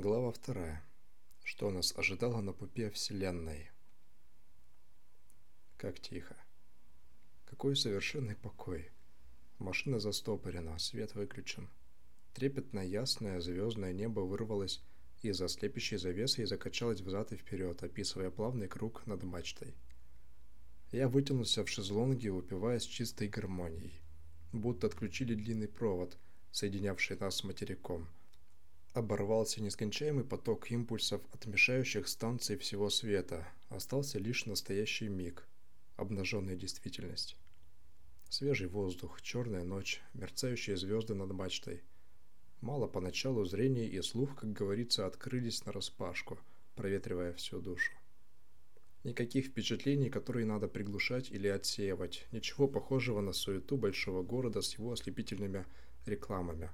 Глава вторая. Что нас ожидало на пупе Вселенной? Как тихо. Какой совершенный покой. Машина застопорена, свет выключен. Трепетно ясное звездное небо вырвалось из-за слепящей завесы и закачалось взад и вперед, описывая плавный круг над мачтой. Я вытянулся в шезлонге, упиваясь чистой гармонией. Будто отключили длинный провод, соединявший нас с материком. Оборвался нескончаемый поток импульсов от мешающих станций всего света. Остался лишь настоящий миг, обнаженная действительность. Свежий воздух, черная ночь, мерцающие звезды над мачтой. Мало поначалу зрение и слух, как говорится, открылись нараспашку, проветривая всю душу. Никаких впечатлений, которые надо приглушать или отсеивать. Ничего похожего на суету большого города с его ослепительными рекламами,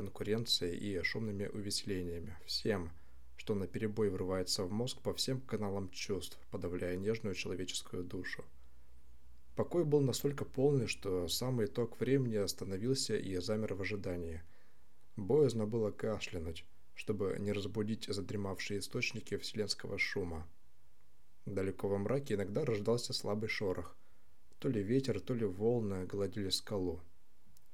конкуренцией и шумными увеселениями. Всем, что на перебой врывается в мозг по всем каналам чувств, подавляя нежную человеческую душу. Покой был настолько полный, что самый итог времени остановился и замер в ожидании. Боязно было кашлянуть, чтобы не разбудить задремавшие источники вселенского шума. Далеко во мраке иногда рождался слабый шорох. То ли ветер, то ли волны гладили скалу.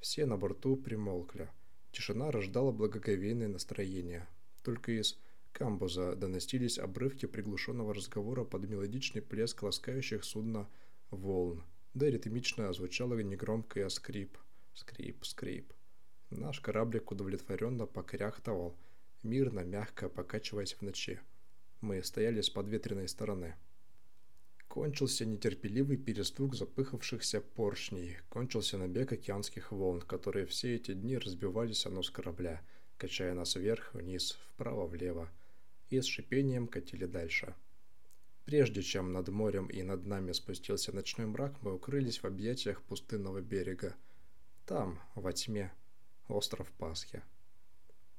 Все на борту примолкли. Тишина рождала благоговейное настроение. Только из камбуза доносились обрывки приглушенного разговора под мелодичный плеск ласкающих судно волн. Да ритмично звучало негромкое скрип, скрип, скрип. Наш кораблик удовлетворенно покряхтовал, мирно, мягко покачиваясь в ночи. Мы стояли с подветренной стороны. Кончился нетерпеливый перестук запыхавшихся поршней, кончился набег океанских волн, которые все эти дни разбивались о нос корабля, качая нас вверх, вниз, вправо, влево, и с шипением катили дальше. Прежде чем над морем и над нами спустился ночной мрак, мы укрылись в объятиях пустынного берега. Там, во тьме, остров Пасхи.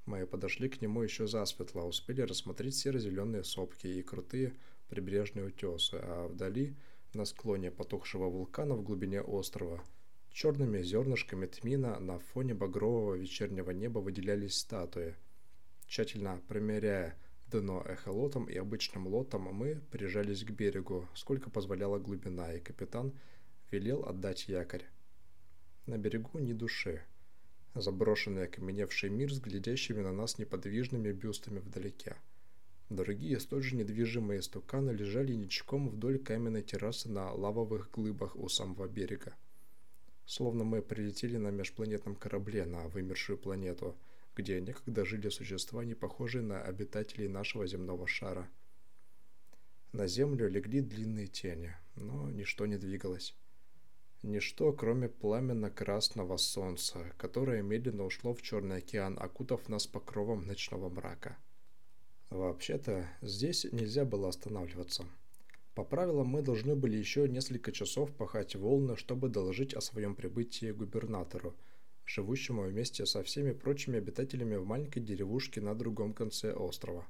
Мы подошли к нему еще засветло, успели рассмотреть серо-зеленые сопки и крутые прибрежные утесы, а вдали, на склоне потухшего вулкана в глубине острова, черными зернышками тмина на фоне багрового вечернего неба выделялись статуи. Тщательно промеряя дно эхолотом и обычным лотом, мы прижались к берегу, сколько позволяла глубина, и капитан велел отдать якорь. На берегу ни души заброшенный окаменевший мир с глядящими на нас неподвижными бюстами вдалеке. Другие столь же недвижимые стуканы лежали ничком вдоль каменной террасы на лавовых глыбах у самого берега. Словно мы прилетели на межпланетном корабле на вымершую планету, где некогда жили существа, не похожие на обитателей нашего земного шара. На землю легли длинные тени, но ничто не двигалось. Ничто, кроме пламенно-красного солнца, которое медленно ушло в Черный океан, окутав нас покровом ночного мрака. Вообще-то, здесь нельзя было останавливаться. По правилам, мы должны были еще несколько часов пахать волны, чтобы доложить о своем прибытии губернатору, живущему вместе со всеми прочими обитателями в маленькой деревушке на другом конце острова.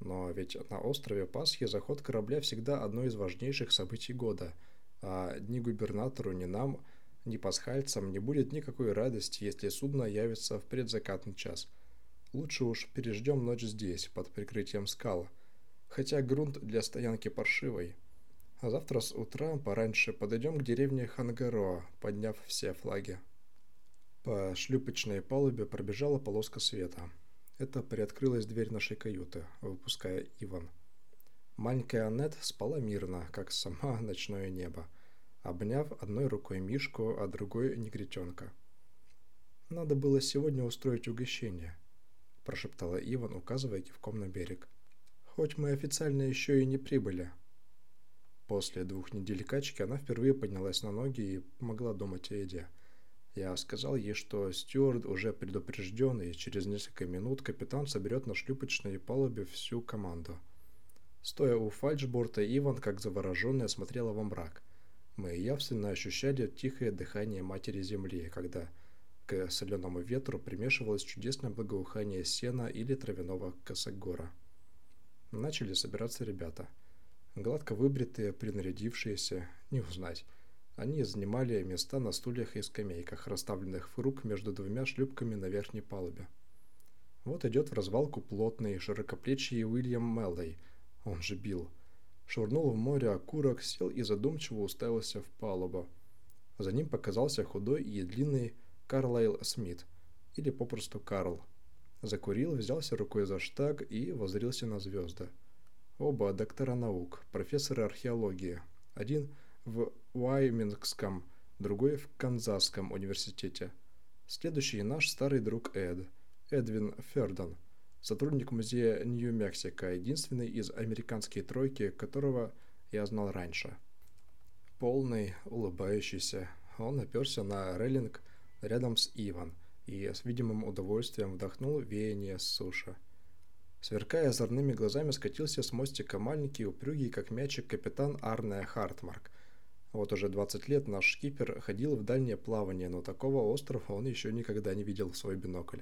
Но ведь на острове Пасхи заход корабля всегда одно из важнейших событий года – а ни губернатору, ни нам, ни пасхальцам не будет никакой радости, если судно явится в предзакатный час. Лучше уж переждем ночь здесь, под прикрытием скал, хотя грунт для стоянки паршивый. А завтра с утра пораньше подойдем к деревне Хангароа, подняв все флаги. По шлюпочной палубе пробежала полоска света. Это приоткрылась дверь нашей каюты, выпуская Иван. Маленькая Аннет спала мирно, как сама ночное небо, обняв одной рукой Мишку, а другой негритенка. «Надо было сегодня устроить угощение», – прошептала Иван, указывая кивком на берег. «Хоть мы официально еще и не прибыли». После двух недель качки она впервые поднялась на ноги и помогла думать о еде. Я сказал ей, что стюард уже предупрежден, и через несколько минут капитан соберет на шлюпочной палубе всю команду – Стоя у фальшборта, Иван, как завороженная, смотрела во мрак. Мы явственно ощущали тихое дыхание матери земли, когда к соленому ветру примешивалось чудесное благоухание сена или травяного косогора. Начали собираться ребята. Гладко выбритые, принарядившиеся, не узнать. Они занимали места на стульях и скамейках, расставленных в круг между двумя шлюпками на верхней палубе. Вот идет в развалку плотный, широкоплечий Уильям Меллой, он же Билл. Швырнул в море окурок, сел и задумчиво уставился в палубу. За ним показался худой и длинный Карлайл Смит, или попросту Карл. Закурил, взялся рукой за штаг и воззрился на звезды. Оба доктора наук, профессоры археологии. Один в Уаймингском, другой в Канзасском университете. Следующий наш старый друг Эд – Эдвин Фердон, сотрудник музея Нью-Мексико, единственный из американской тройки, которого я знал раньше. Полный, улыбающийся, он оперся на рейлинг рядом с Иван и с видимым удовольствием вдохнул веяние с суши. Сверкая озорными глазами, скатился с мостика маленький, упрюгий, как мячик, капитан Арне Хартмарк. Вот уже 20 лет наш шкипер ходил в дальнее плавание, но такого острова он еще никогда не видел в свой бинокль.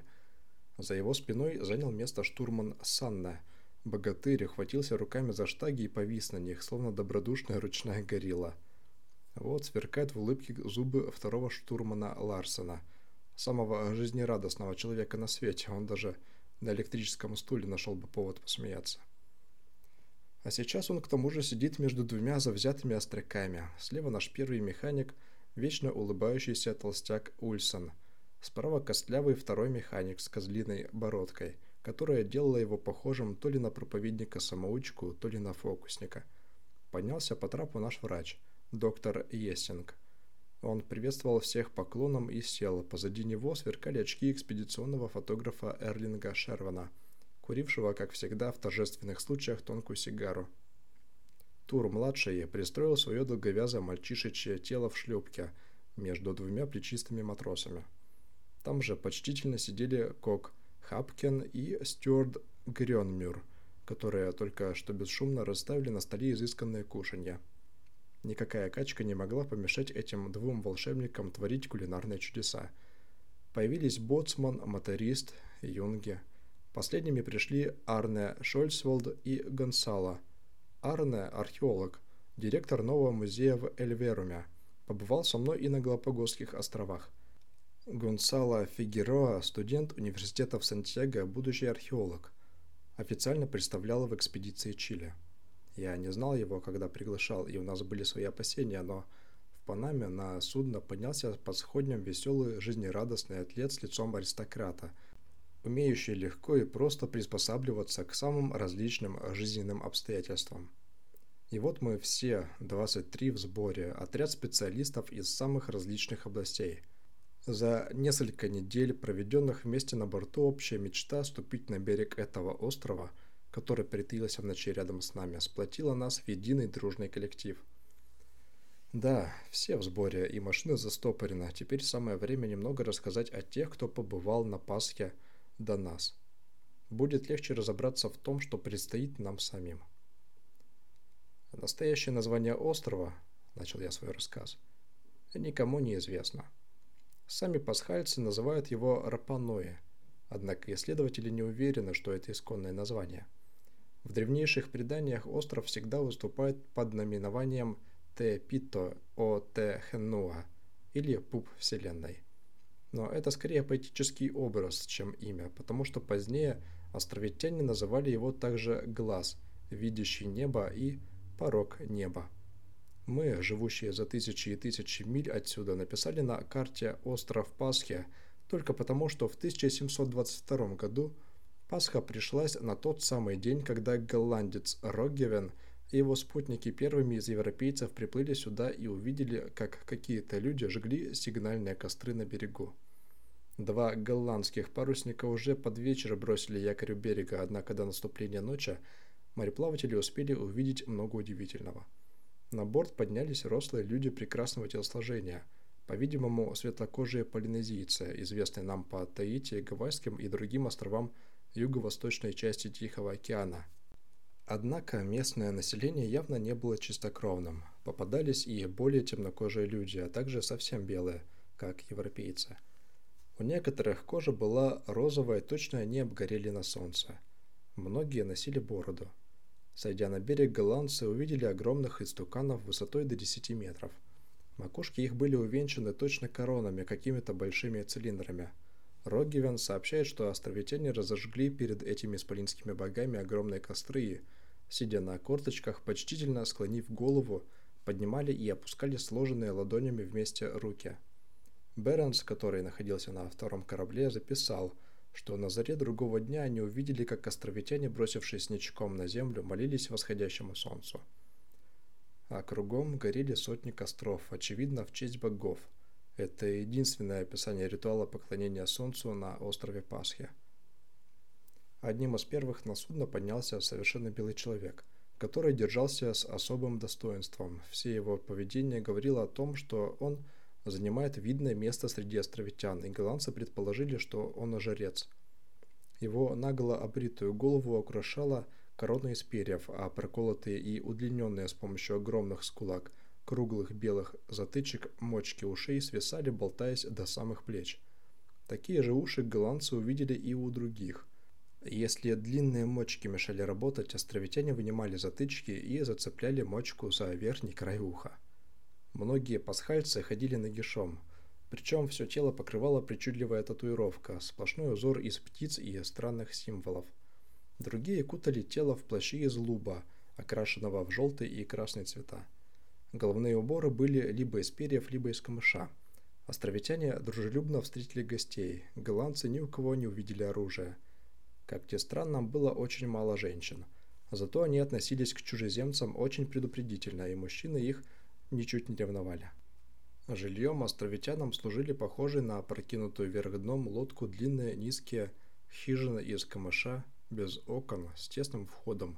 За его спиной занял место штурман Санна. Богатырь ухватился руками за штаги и повис на них, словно добродушная ручная горилла. Вот сверкают в улыбке зубы второго штурмана Ларсена, самого жизнерадостного человека на свете. Он даже на электрическом стуле нашел бы повод посмеяться. А сейчас он к тому же сидит между двумя завзятыми остряками. Слева наш первый механик, вечно улыбающийся толстяк Ульсон – Справа костлявый второй механик с козлиной бородкой, которая делала его похожим то ли на проповедника-самоучку, то ли на фокусника. Поднялся по трапу наш врач, доктор Ессинг. Он приветствовал всех поклоном и сел. Позади него сверкали очки экспедиционного фотографа Эрлинга Шервана, курившего, как всегда, в торжественных случаях тонкую сигару. Тур-младший пристроил свое долговязое мальчишечье тело в шлюпке между двумя плечистыми матросами. Там же почтительно сидели Кок Хапкен и Стюарт Грёнмюр, которые только что бесшумно расставили на столе изысканные кушанья. Никакая качка не могла помешать этим двум волшебникам творить кулинарные чудеса. Появились боцман, моторист, юнги. Последними пришли Арне Шольцволд и Гонсало. Арне – археолог, директор нового музея в Эльверуме. Побывал со мной и на Галапагосских островах – Гонсало Фигероа, студент университета в Сантьяго, будущий археолог, официально представлял в экспедиции Чили. Я не знал его, когда приглашал, и у нас были свои опасения, но в Панаме на судно поднялся по сходням веселый, жизнерадостный атлет с лицом аристократа, умеющий легко и просто приспосабливаться к самым различным жизненным обстоятельствам. И вот мы все, 23 в сборе, отряд специалистов из самых различных областей – за несколько недель, проведенных вместе на борту, общая мечта ступить на берег этого острова, который притаился в ночи рядом с нами, сплотила нас в единый дружный коллектив. Да, все в сборе, и машина застопорена. Теперь самое время немного рассказать о тех, кто побывал на Пасхе до нас. Будет легче разобраться в том, что предстоит нам самим. Настоящее название острова, начал я свой рассказ, никому не известно. Сами пасхальцы называют его Рапаноэ, однако исследователи не уверены, что это исконное название. В древнейших преданиях остров всегда выступает под наименованием Те-Пито о Те-Хенуа или Пуп Вселенной. Но это скорее поэтический образ, чем имя, потому что позднее островитяне называли его также «глаз», видящий небо и «порог неба». Мы, живущие за тысячи и тысячи миль отсюда, написали на карте остров Пасхи только потому, что в 1722 году Пасха пришлась на тот самый день, когда голландец Роггевен и его спутники первыми из европейцев приплыли сюда и увидели, как какие-то люди жгли сигнальные костры на берегу. Два голландских парусника уже под вечер бросили якорь у берега, однако до наступления ночи мореплаватели успели увидеть много удивительного – на борт поднялись рослые люди прекрасного телосложения, по-видимому, светлокожие полинезийцы, известные нам по Таити, Гавайским и другим островам юго-восточной части Тихого океана. Однако местное население явно не было чистокровным. Попадались и более темнокожие люди, а также совсем белые, как европейцы. У некоторых кожа была розовая, точно они обгорели на солнце. Многие носили бороду. Сойдя на берег, голландцы увидели огромных истуканов высотой до 10 метров. Макушки их были увенчаны точно коронами, какими-то большими цилиндрами. Рогивен сообщает, что островитяне разожгли перед этими исполинскими богами огромные костры сидя на корточках, почтительно склонив голову, поднимали и опускали сложенные ладонями вместе руки. Бернс, который находился на втором корабле, записал, что на заре другого дня они увидели, как островитяне, бросившись ничком на землю, молились восходящему солнцу. А кругом горели сотни костров, очевидно, в честь богов. Это единственное описание ритуала поклонения солнцу на острове Пасхи. Одним из первых на судно поднялся совершенно белый человек – который держался с особым достоинством. Все его поведение говорило о том, что он занимает видное место среди островитян, и голландцы предположили, что он жрец. Его нагло обритую голову украшала корона из перьев, а проколотые и удлиненные с помощью огромных скулак круглых белых затычек мочки ушей свисали, болтаясь до самых плеч. Такие же уши голландцы увидели и у других. Если длинные мочки мешали работать, островитяне вынимали затычки и зацепляли мочку за верхний край уха. Многие пасхальцы ходили нагишом, причем все тело покрывала причудливая татуировка, сплошной узор из птиц и странных символов. Другие кутали тело в плащи из луба, окрашенного в желтый и красный цвета. Головные уборы были либо из перьев, либо из камыша. Островитяне дружелюбно встретили гостей, голландцы ни у кого не увидели оружия – как ни странно, было очень мало женщин. Зато они относились к чужеземцам очень предупредительно, и мужчины их ничуть не ревновали. Жильем островитянам служили похожие на опрокинутую вверх дном лодку длинные низкие хижины из камыша, без окон, с тесным входом,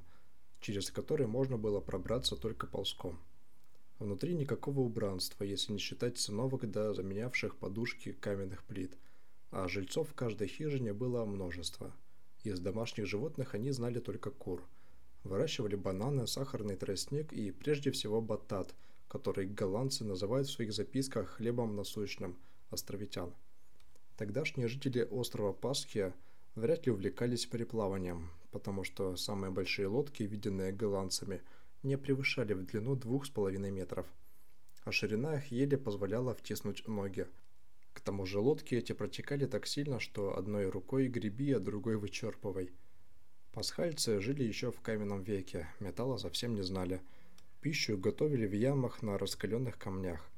через который можно было пробраться только ползком. Внутри никакого убранства, если не считать циновок до заменявших подушки каменных плит, а жильцов в каждой хижине было множество – из домашних животных они знали только кур. Выращивали бананы, сахарный тростник и прежде всего батат, который голландцы называют в своих записках хлебом насущным островитян. Тогдашние жители острова Пасхия вряд ли увлекались переплаванием, потому что самые большие лодки, виденные голландцами, не превышали в длину двух с половиной метров, а ширина их еле позволяла втиснуть ноги – к тому же лодки эти протекали так сильно, что одной рукой греби, а другой вычерпывай. Пасхальцы жили еще в каменном веке, металла совсем не знали. Пищу готовили в ямах на раскаленных камнях.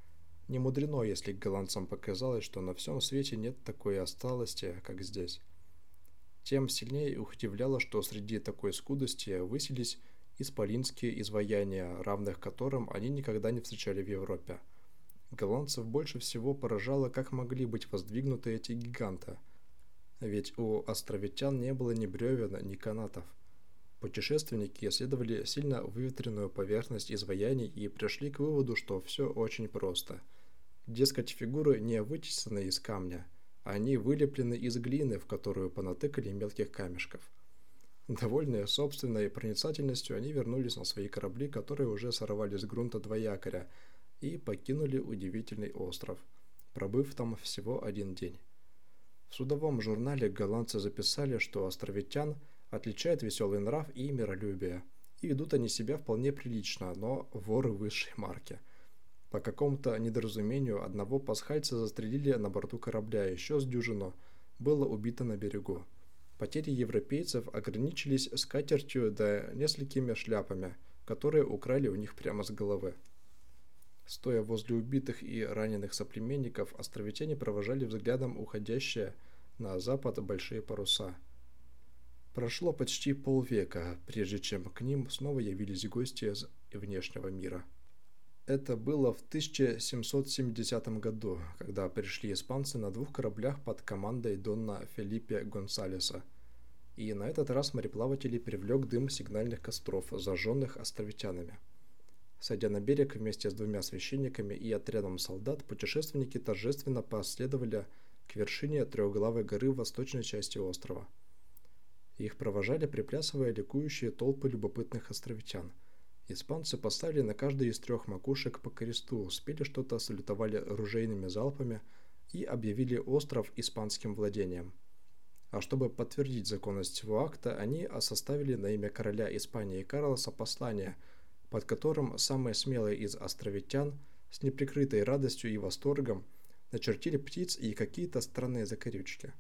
Не мудрено, если голландцам показалось, что на всем свете нет такой осталости, как здесь. Тем сильнее удивляло, что среди такой скудости высились исполинские изваяния, равных которым они никогда не встречали в Европе. Голландцев больше всего поражало, как могли быть воздвигнуты эти гиганты. Ведь у островитян не было ни бревен, ни канатов. Путешественники исследовали сильно выветренную поверхность изваяний и пришли к выводу, что все очень просто. Дескать, фигуры не вытесаны из камня, они вылеплены из глины, в которую понатыкали мелких камешков. Довольные собственной проницательностью, они вернулись на свои корабли, которые уже сорвали с грунта два якоря – и покинули удивительный остров, пробыв там всего один день. В судовом журнале голландцы записали, что островитян отличает веселый нрав и миролюбие, и ведут они себя вполне прилично, но воры высшей марки. По какому-то недоразумению одного пасхальца застрелили на борту корабля, еще с дюжину было убито на берегу. Потери европейцев ограничились скатертью да несколькими шляпами, которые украли у них прямо с головы. Стоя возле убитых и раненых соплеменников, островитяне провожали взглядом уходящие на запад большие паруса. Прошло почти полвека, прежде чем к ним снова явились гости из внешнего мира. Это было в 1770 году, когда пришли испанцы на двух кораблях под командой Донна Фелипе Гонсалеса. И на этот раз мореплаватели привлек дым сигнальных костров, зажженных островитянами. Сойдя на берег вместе с двумя священниками и отрядом солдат, путешественники торжественно последовали к вершине трехглавой горы в восточной части острова. Их провожали приплясывая ликующие толпы любопытных островитян. Испанцы поставили на каждой из трех макушек по кресту, спели что-то, салютовали ружейными залпами и объявили остров испанским владением. А чтобы подтвердить законность всего акта, они составили на имя короля Испании Карлоса послание – под которым самые смелые из островитян с неприкрытой радостью и восторгом начертили птиц и какие-то странные закорючки.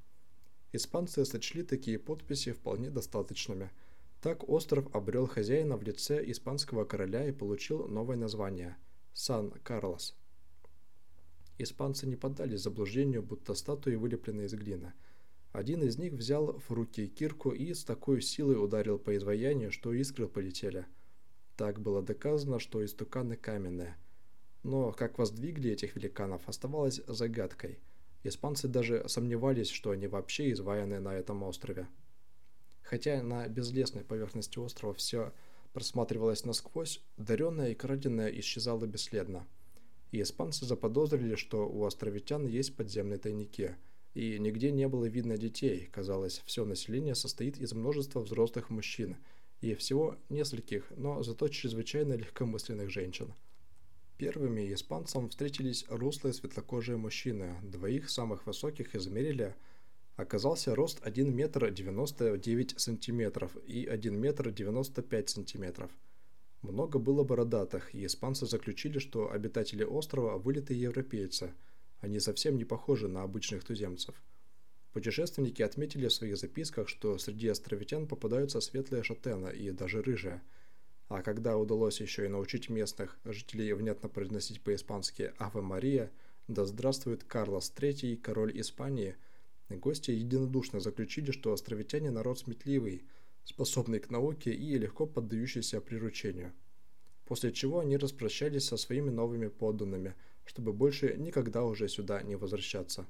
Испанцы сочли такие подписи вполне достаточными. Так остров обрел хозяина в лице испанского короля и получил новое название – Сан-Карлос. Испанцы не поддались заблуждению, будто статуи вылеплены из глины. Один из них взял в руки кирку и с такой силой ударил по изваянию, что искры полетели. Так было доказано, что истуканы каменные. Но как воздвигли этих великанов, оставалось загадкой. Испанцы даже сомневались, что они вообще изваяны на этом острове. Хотя на безлесной поверхности острова все просматривалось насквозь, даренное и краденое исчезало бесследно – и испанцы заподозрили, что у островитян есть подземные тайники, и нигде не было видно детей, казалось, все население состоит из множества взрослых мужчин и всего нескольких, но зато чрезвычайно легкомысленных женщин. Первыми испанцам встретились рослые светлокожие мужчины, двоих самых высоких измерили оказался рост 1 метр 99 сантиметров и 1 метр 95 сантиметров – много было бородатых, и испанцы заключили, что обитатели острова – вылитые европейцы. Они совсем не похожи на обычных туземцев. Путешественники отметили в своих записках, что среди островитян попадаются светлые шатена и даже рыжие. А когда удалось еще и научить местных жителей внятно произносить по-испански «Аве Мария», «Да здравствует Карлос III, король Испании», гости единодушно заключили, что островитяне народ сметливый – способный к науке и легко поддающийся приручению. После чего они распрощались со своими новыми подданными, чтобы больше никогда уже сюда не возвращаться.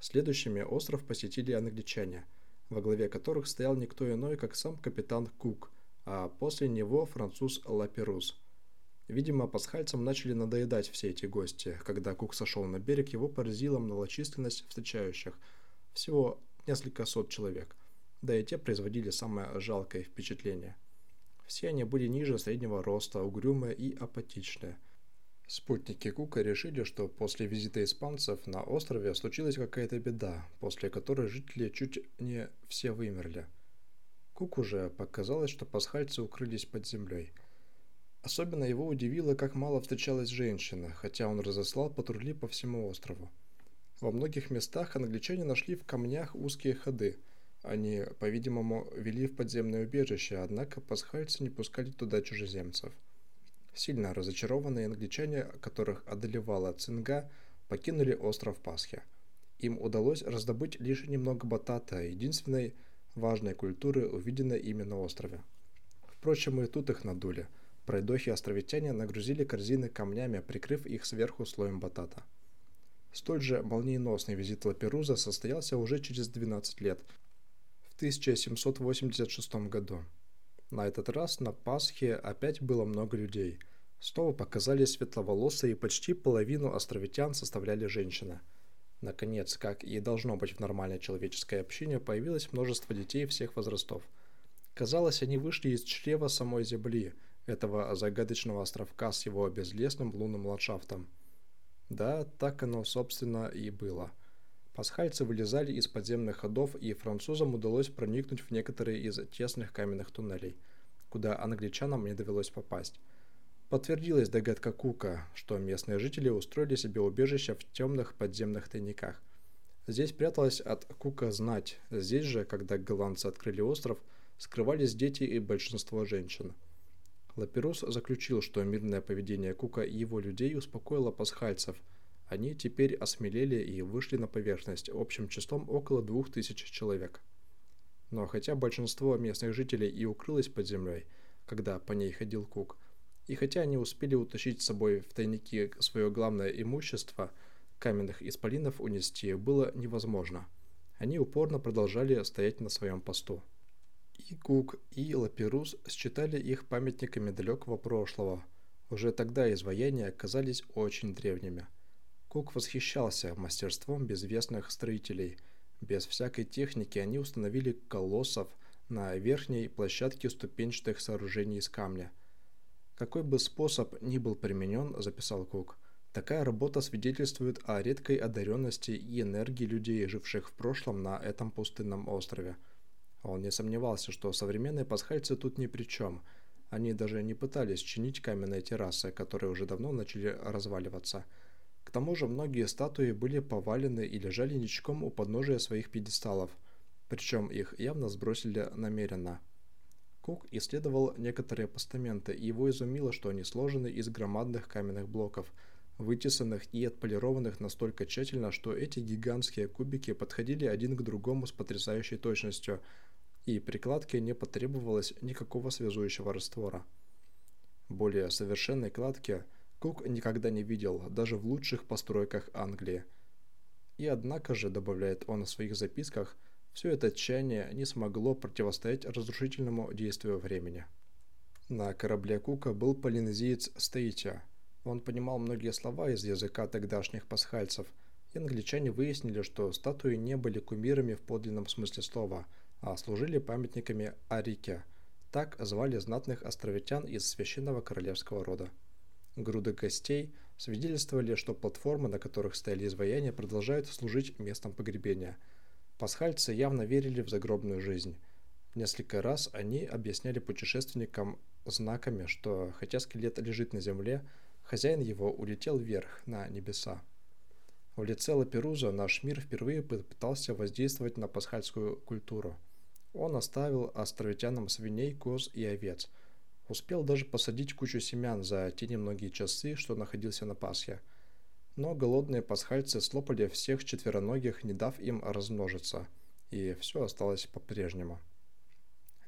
Следующими остров посетили англичане, во главе которых стоял никто иной, как сам капитан Кук, а после него француз Лаперус. Видимо, пасхальцам начали надоедать все эти гости. Когда Кук сошел на берег, его поразила многочисленность встречающих, всего несколько сот человек да и те производили самое жалкое впечатление. Все они были ниже среднего роста, угрюмые и апатичные. Спутники Кука решили, что после визита испанцев на острове случилась какая-то беда, после которой жители чуть не все вымерли. Кук уже показалось, что пасхальцы укрылись под землей. Особенно его удивило, как мало встречалось женщина, хотя он разослал патрули по всему острову. Во многих местах англичане нашли в камнях узкие ходы – они, по-видимому, вели в подземное убежище, однако пасхальцы не пускали туда чужеземцев. Сильно разочарованные англичане, которых одолевала цинга, покинули остров Пасхи. Им удалось раздобыть лишь немного батата, единственной важной культуры, увиденной ими на острове. Впрочем, и тут их надули. Пройдохи-островитяне нагрузили корзины камнями, прикрыв их сверху слоем батата. Столь же молниеносный визит Лаперуза состоялся уже через 12 лет, 1786 году. На этот раз на Пасхе опять было много людей. Снова показались светловолосые и почти половину островитян составляли женщины. Наконец, как и должно быть в нормальной человеческой общине, появилось множество детей всех возрастов. Казалось, они вышли из чрева самой Земли, этого загадочного островка с его безлесным лунным ландшафтом. Да, так оно, собственно, и было – Пасхальцы вылезали из подземных ходов, и французам удалось проникнуть в некоторые из тесных каменных туннелей, куда англичанам не довелось попасть. Подтвердилась догадка Кука, что местные жители устроили себе убежище в темных подземных тайниках. Здесь пряталась от Кука знать, здесь же, когда голландцы открыли остров, скрывались дети и большинство женщин. Лаперус заключил, что мирное поведение Кука и его людей успокоило пасхальцев – они теперь осмелели и вышли на поверхность общим числом около двух тысяч человек. Но хотя большинство местных жителей и укрылось под землей, когда по ней ходил Кук, и хотя они успели утащить с собой в тайники свое главное имущество, каменных исполинов унести было невозможно. Они упорно продолжали стоять на своем посту. И Кук, и Лаперус считали их памятниками далекого прошлого. Уже тогда изваяния оказались очень древними – Кук восхищался мастерством безвестных строителей. Без всякой техники они установили колоссов на верхней площадке ступенчатых сооружений из камня. Какой бы способ ни был применен, записал Кук, такая работа свидетельствует о редкой одаренности и энергии людей, живших в прошлом на этом пустынном острове. Он не сомневался, что современные пасхальцы тут ни при чем. Они даже не пытались чинить каменные террасы, которые уже давно начали разваливаться – к тому же многие статуи были повалены и лежали ничком у подножия своих пьедесталов. причем их явно сбросили намеренно. Кук исследовал некоторые постаменты, и его изумило, что они сложены из громадных каменных блоков, вытесанных и отполированных настолько тщательно, что эти гигантские кубики подходили один к другому с потрясающей точностью, и прикладке не потребовалось никакого связующего раствора. Более совершенной кладки Кук никогда не видел, даже в лучших постройках Англии. И однако же, добавляет он в своих записках, все это отчаяние не смогло противостоять разрушительному действию времени. На корабле Кука был полинезиец Стейтия. Он понимал многие слова из языка тогдашних пасхальцев, и англичане выяснили, что статуи не были кумирами в подлинном смысле слова, служили памятниками Арике. Так звали знатных островитян из священного королевского рода. Груды гостей свидетельствовали, что платформы, на которых стояли изваяния, продолжают служить местом погребения – Пасхальцы явно верили в загробную жизнь. Несколько раз они объясняли путешественникам знаками, что хотя скелет лежит на земле, хозяин его улетел вверх, на небеса. В лице Лаперуза наш мир впервые попытался воздействовать на пасхальскую культуру. Он оставил островитянам свиней, коз и овец. Успел даже посадить кучу семян за те немногие часы, что находился на Пасхе – но голодные пасхальцы слопали всех четвероногих, не дав им размножиться, и все осталось по-прежнему.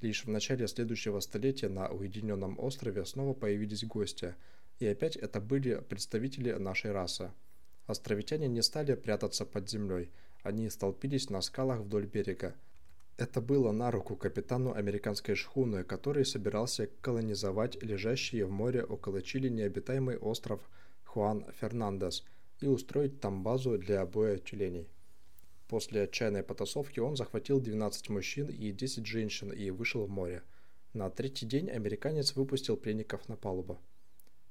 Лишь в начале следующего столетия на уединенном острове снова появились гости, и опять это были представители нашей расы. Островитяне не стали прятаться под землей, они столпились на скалах вдоль берега. Это было на руку капитану американской шхуны, который собирался колонизовать лежащий в море около Чили необитаемый остров Хуан Фернандес – и устроить там базу для боя тюленей. После отчаянной потасовки он захватил 12 мужчин и 10 женщин и вышел в море. На третий день американец выпустил пленников на палубу.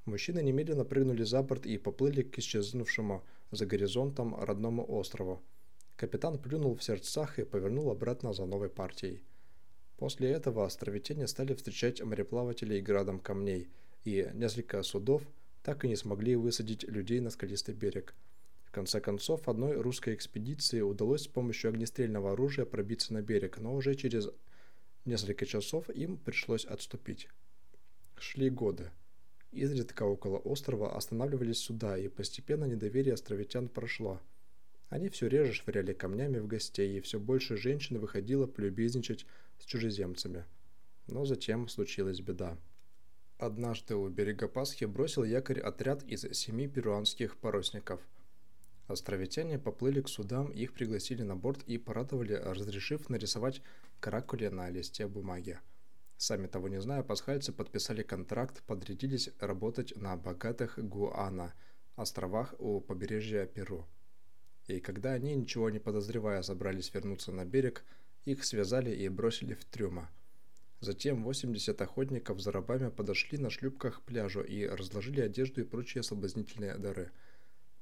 Мужчины немедленно прыгнули за борт и поплыли к исчезнувшему за горизонтом родному острову. Капитан плюнул в сердцах и повернул обратно за новой партией. После этого островитяне стали встречать мореплавателей градом камней, и несколько судов – так и не смогли высадить людей на скалистый берег. В конце концов, одной русской экспедиции удалось с помощью огнестрельного оружия пробиться на берег, но уже через несколько часов им пришлось отступить. Шли годы. Изредка около острова останавливались суда, и постепенно недоверие островитян прошло. Они все реже швыряли камнями в гостей, и все больше женщин выходило полюбезничать с чужеземцами. Но затем случилась беда. Однажды у берега Пасхи бросил якорь отряд из семи перуанских парусников. Островитяне поплыли к судам, их пригласили на борт и порадовали, разрешив нарисовать каракули на листе бумаги. Сами того не зная, пасхальцы подписали контракт, подрядились работать на богатых Гуана, островах у побережья Перу. И когда они, ничего не подозревая, собрались вернуться на берег, их связали и бросили в трюма – Затем 80 охотников за рабами подошли на шлюпках к пляжу и разложили одежду и прочие соблазнительные дары.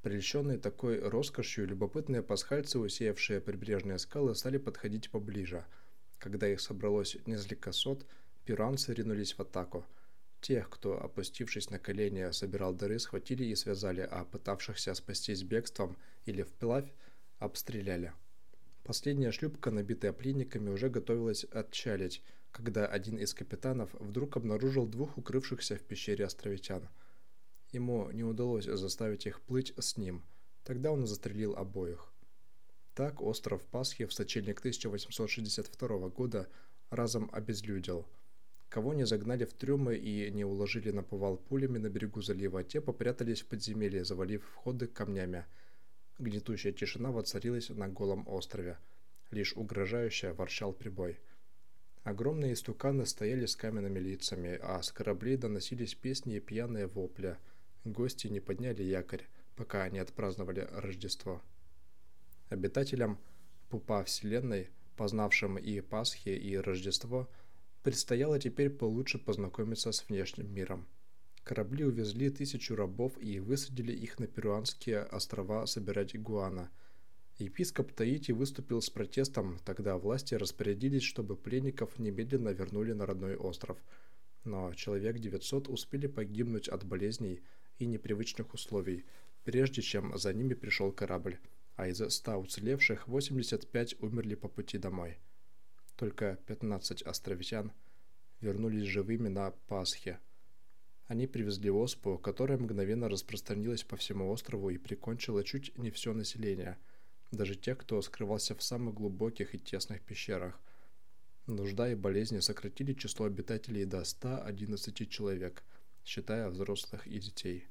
Прельщенные такой роскошью, любопытные пасхальцы, усеявшие прибрежные скалы, стали подходить поближе. Когда их собралось несколько сот, пиранцы ринулись в атаку. Тех, кто, опустившись на колени, собирал дары, схватили и связали, а пытавшихся спастись бегством или вплавь, обстреляли. Последняя шлюпка, набитая пленниками, уже готовилась отчалить, когда один из капитанов вдруг обнаружил двух укрывшихся в пещере островитян. Ему не удалось заставить их плыть с ним, тогда он застрелил обоих. Так остров Пасхи в сочельник 1862 года разом обезлюдил. Кого не загнали в трюмы и не уложили на повал пулями на берегу залива, те попрятались в подземелье, завалив входы камнями. Гнетущая тишина воцарилась на голом острове. Лишь угрожающе ворчал прибой – Огромные истуканы стояли с каменными лицами, а с кораблей доносились песни и пьяные вопля. Гости не подняли якорь, пока не отпраздновали Рождество. Обитателям пупа Вселенной, познавшим и Пасхи, и Рождество, предстояло теперь получше познакомиться с внешним миром. Корабли увезли тысячу рабов и высадили их на перуанские острова собирать гуана – Епископ Таити выступил с протестом, тогда власти распорядились, чтобы пленников немедленно вернули на родной остров. Но человек 900 успели погибнуть от болезней и непривычных условий, прежде чем за ними пришел корабль, а из 100 уцелевших 85 умерли по пути домой. Только 15 островитян вернулись живыми на Пасхе. Они привезли оспу, которая мгновенно распространилась по всему острову и прикончила чуть не все население, даже тех, кто скрывался в самых глубоких и тесных пещерах. Нужда и болезни сократили число обитателей до 111 человек, считая взрослых и детей.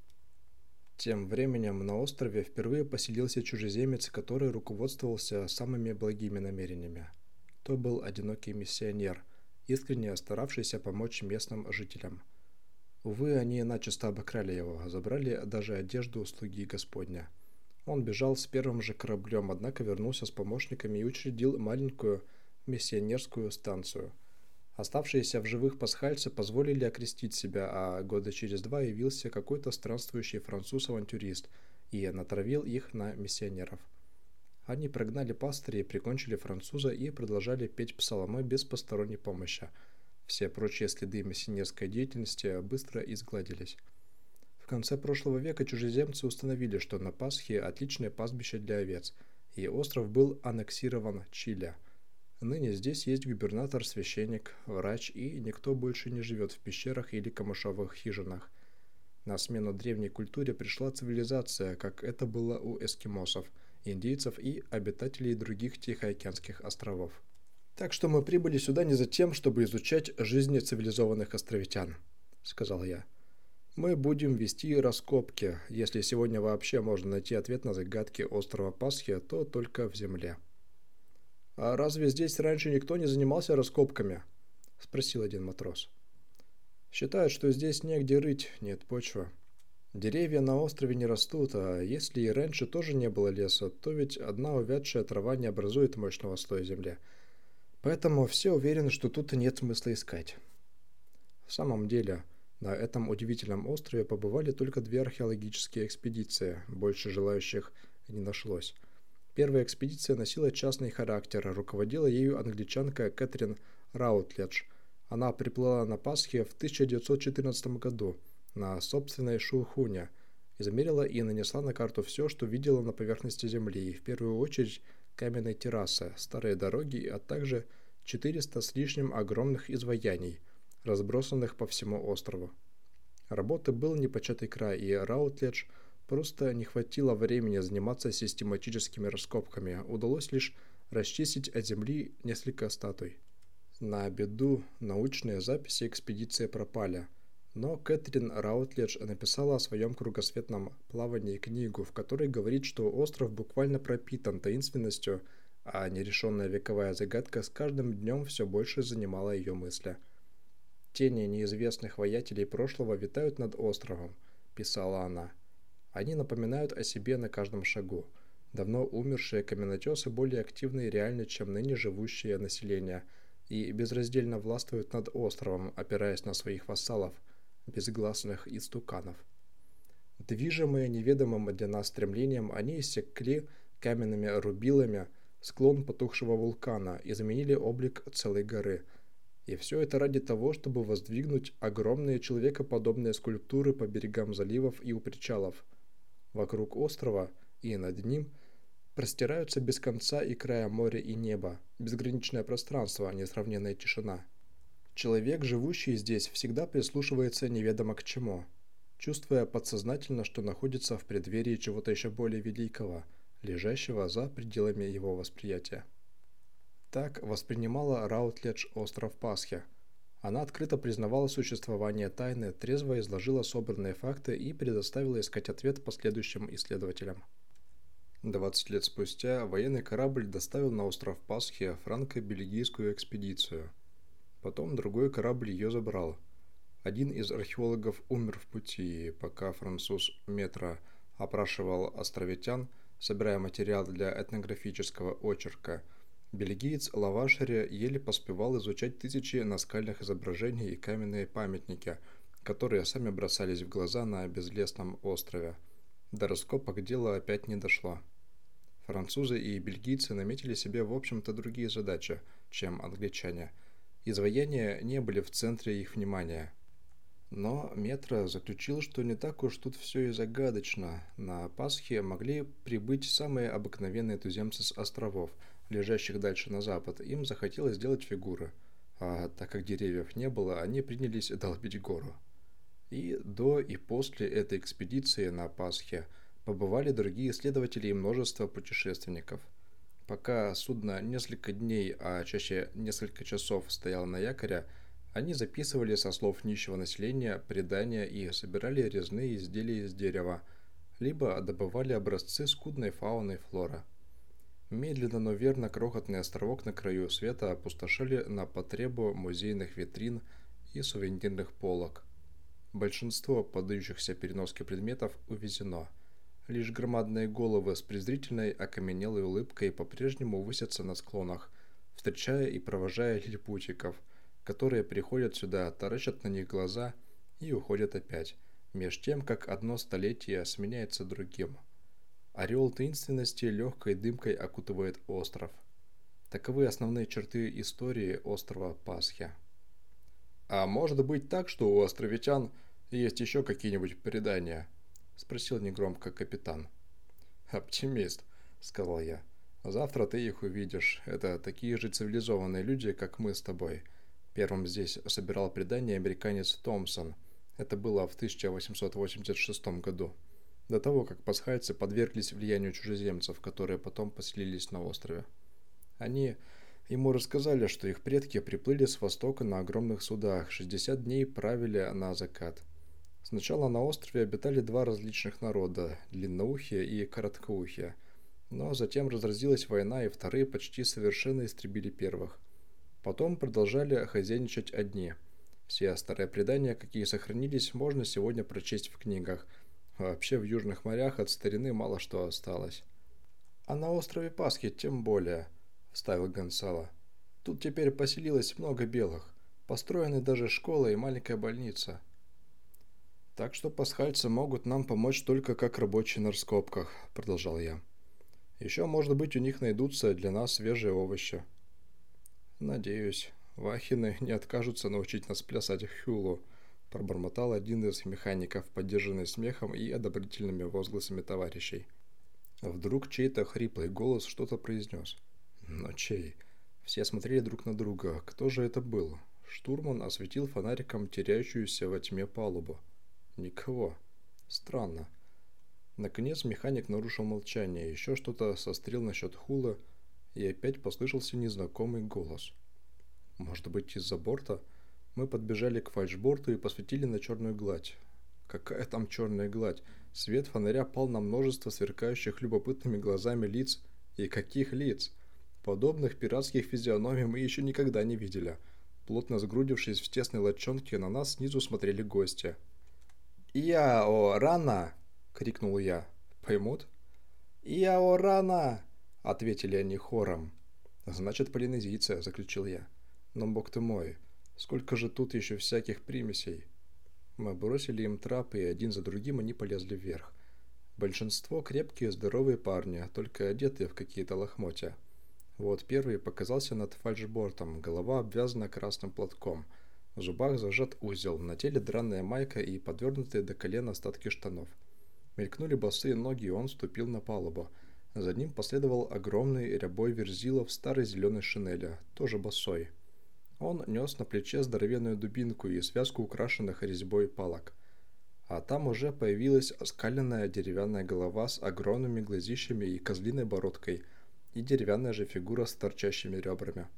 Тем временем на острове впервые поселился чужеземец, который руководствовался самыми благими намерениями. То был одинокий миссионер, искренне старавшийся помочь местным жителям. Увы, они начисто обокрали его, забрали даже одежду слуги Господня. Он бежал с первым же кораблем, однако вернулся с помощниками и учредил маленькую миссионерскую станцию – Оставшиеся в живых пасхальцы позволили окрестить себя, а года через два явился какой-то странствующий француз-авантюрист и натравил их на миссионеров. Они прогнали пастыря и прикончили француза и продолжали петь псаломы без посторонней помощи. Все прочие следы миссионерской деятельности быстро изгладились. В конце прошлого века чужеземцы установили, что на Пасхе отличное пастбище для овец, и остров был аннексирован Чили – Ныне здесь есть губернатор, священник, врач, и никто больше не живет в пещерах или камышовых хижинах. На смену древней культуре пришла цивилизация, как это было у эскимосов, индейцев и обитателей других Тихоокеанских островов. «Так что мы прибыли сюда не за тем, чтобы изучать жизни цивилизованных островитян», — сказал я. «Мы будем вести раскопки. Если сегодня вообще можно найти ответ на загадки острова Пасхи, то только в земле». «А разве здесь раньше никто не занимался раскопками?» – спросил один матрос. «Считают, что здесь негде рыть, нет почвы. Деревья на острове не растут, а если и раньше тоже не было леса, то ведь одна увядшая трава не образует мощного слоя земли. Поэтому все уверены, что тут нет смысла искать». В самом деле, на этом удивительном острове побывали только две археологические экспедиции, больше желающих не нашлось. Первая экспедиция носила частный характер, руководила ею англичанка Кэтрин Раутледж. Она приплыла на Пасхе в 1914 году на собственной шулхуне, измерила и нанесла на карту все, что видела на поверхности Земли, в первую очередь каменные террасы, старые дороги, а также 400 с лишним огромных изваяний, разбросанных по всему острову. Работы был непочатый край, и Раутледж – Просто не хватило времени заниматься систематическими раскопками, удалось лишь расчистить от земли несколько статуй. На беду научные записи экспедиции пропали, но Кэтрин Раутледж написала о своем кругосветном плавании книгу, в которой говорит, что остров буквально пропитан таинственностью, а нерешенная вековая загадка с каждым днем все больше занимала ее мысли. «Тени неизвестных воятелей прошлого витают над островом», – писала она. Они напоминают о себе на каждом шагу. Давно умершие каменотесы более активны и реальны, чем ныне живущее население, и безраздельно властвуют над островом, опираясь на своих вассалов, безгласных истуканов. Движимые неведомым для нас стремлением, они иссекли каменными рубилами склон потухшего вулкана и заменили облик целой горы – и все это ради того, чтобы воздвигнуть огромные человекоподобные скульптуры по берегам заливов и у причалов – Вокруг острова и над ним простираются без конца и края моря и неба, безграничное пространство, несравненная тишина. Человек, живущий здесь, всегда прислушивается неведомо к чему, чувствуя подсознательно, что находится в преддверии чего-то еще более великого, лежащего за пределами его восприятия. Так воспринимала Раутледж остров Пасхи – она открыто признавала существование тайны, трезво изложила собранные факты и предоставила искать ответ последующим исследователям. 20 лет спустя военный корабль доставил на остров Пасхи франко-бельгийскую экспедицию. Потом другой корабль ее забрал. Один из археологов умер в пути, пока француз Метро опрашивал островитян, собирая материал для этнографического очерка – Бельгиец Лавашери еле поспевал изучать тысячи наскальных изображений и каменные памятники, которые сами бросались в глаза на безлесном острове. До раскопок дело опять не дошло. Французы и бельгийцы наметили себе в общем-то другие задачи, чем англичане. Изваяния не были в центре их внимания. Но Метро заключил, что не так уж тут все и загадочно. На Пасхе могли прибыть самые обыкновенные туземцы с островов – лежащих дальше на запад, им захотелось сделать фигуры, а так как деревьев не было, они принялись долбить гору. И до и после этой экспедиции на Пасхе побывали другие исследователи и множество путешественников. Пока судно несколько дней, а чаще несколько часов стояло на якоре, они записывали со слов нищего населения предания и собирали резные изделия из дерева, либо добывали образцы скудной фауны и флора. Медленно, но верно крохотный островок на краю света опустошили на потребу музейных витрин и сувенирных полок. Большинство поддающихся переноске предметов увезено. Лишь громадные головы с презрительной окаменелой улыбкой по-прежнему высятся на склонах, встречая и провожая лилипутиков, которые приходят сюда, таращат на них глаза и уходят опять, меж тем, как одно столетие сменяется другим – Орел таинственности легкой дымкой окутывает остров. Таковы основные черты истории острова Пасхи. «А может быть так, что у островитян есть еще какие-нибудь предания?» – спросил негромко капитан. «Оптимист», – сказал я. «Завтра ты их увидишь. Это такие же цивилизованные люди, как мы с тобой. Первым здесь собирал предания американец Томпсон. Это было в 1886 году до того, как пасхальцы подверглись влиянию чужеземцев, которые потом поселились на острове. Они ему рассказали, что их предки приплыли с востока на огромных судах, 60 дней правили на закат. Сначала на острове обитали два различных народа – длинноухие и короткоухие. Но затем разразилась война, и вторые почти совершенно истребили первых. Потом продолжали хозяйничать одни. Все старые предания, какие сохранились, можно сегодня прочесть в книгах – Вообще в южных морях от старины мало что осталось. А на острове Пасхи тем более, вставил Гонсало. Тут теперь поселилось много белых. Построены даже школа и маленькая больница. Так что пасхальцы могут нам помочь только как рабочие на раскопках, продолжал я. Еще, может быть, у них найдутся для нас свежие овощи. Надеюсь, вахины не откажутся научить нас плясать хюлу, пробормотал один из механиков, поддержанный смехом и одобрительными возгласами товарищей. Вдруг чей-то хриплый голос что-то произнес. Но чей? Все смотрели друг на друга. Кто же это был? Штурман осветил фонариком теряющуюся во тьме палубу. Никого. Странно. Наконец механик нарушил молчание, еще что-то сострил насчет хула, и опять послышался незнакомый голос. Может быть, из-за борта? Мы подбежали к фальшборту и посветили на черную гладь. Какая там черная гладь? Свет фонаря пал на множество сверкающих любопытными глазами лиц. И каких лиц? Подобных пиратских физиономий мы еще никогда не видели. Плотно сгрудившись в тесной лодчонке, на нас снизу смотрели гости. «Яо, рано!» — крикнул я. «Поймут?» «Яо, рано!» — ответили они хором. «Значит, полинезийцы», — заключил я. «Но бог ты мой, Сколько же тут еще всяких примесей? Мы бросили им трап, и один за другим они полезли вверх. Большинство крепкие, здоровые парни, только одетые в какие-то лохмотья. Вот первый показался над фальшбортом, голова обвязана красным платком. В зубах зажат узел, на теле драная майка и подвернутые до колена остатки штанов. Мелькнули босые ноги, и он ступил на палубу. За ним последовал огромный рябой верзила в старой зеленой шинели, тоже босой. Он нес на плече здоровенную дубинку и связку украшенных резьбой палок. А там уже появилась оскаленная деревянная голова с огромными глазищами и козлиной бородкой, и деревянная же фигура с торчащими ребрами.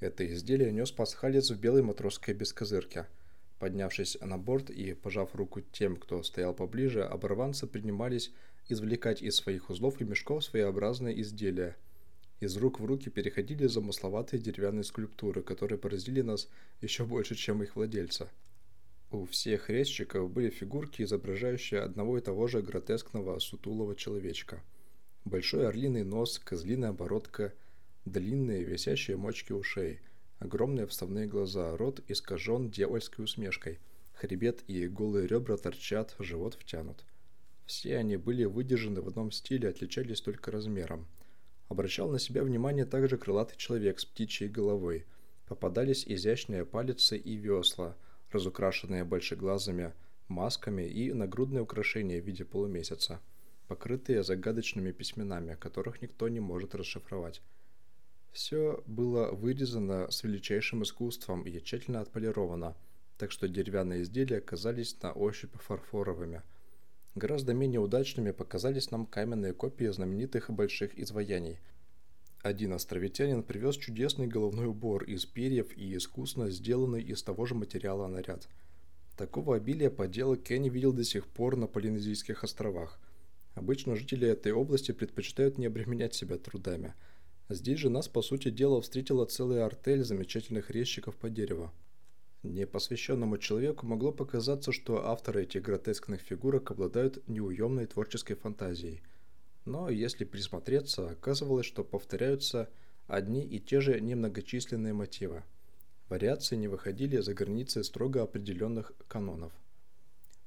Это изделие нес пасхалец в белой матросской бескозырке. Поднявшись на борт и пожав руку тем, кто стоял поближе, оборванцы принимались извлекать из своих узлов и мешков своеобразные изделия – из рук в руки переходили замысловатые деревянные скульптуры, которые поразили нас еще больше, чем их владельца. У всех резчиков были фигурки, изображающие одного и того же гротескного сутулого человечка. Большой орлиный нос, козлиная оборотка, длинные висящие мочки ушей, огромные вставные глаза, рот искажен дьявольской усмешкой, хребет и голые ребра торчат, живот втянут. Все они были выдержаны в одном стиле, отличались только размером – Обращал на себя внимание также крылатый человек с птичьей головой. Попадались изящные палицы и весла, разукрашенные большеглазыми масками и нагрудные украшения в виде полумесяца, покрытые загадочными письменами, которых никто не может расшифровать. Все было вырезано с величайшим искусством и тщательно отполировано, так что деревянные изделия оказались на ощупь фарфоровыми. Гораздо менее удачными показались нам каменные копии знаменитых больших изваяний. Один островитянин привез чудесный головной убор из перьев и искусно сделанный из того же материала наряд. Такого обилия поделок я видел до сих пор на Полинезийских островах. Обычно жители этой области предпочитают не обременять себя трудами – Здесь же нас, по сути дела, встретила целая артель замечательных резчиков по дереву. Непосвященному человеку могло показаться, что авторы этих гротескных фигурок обладают неуемной творческой фантазией. Но если присмотреться, оказывалось, что повторяются одни и те же немногочисленные мотивы. Вариации не выходили за границы строго определенных канонов.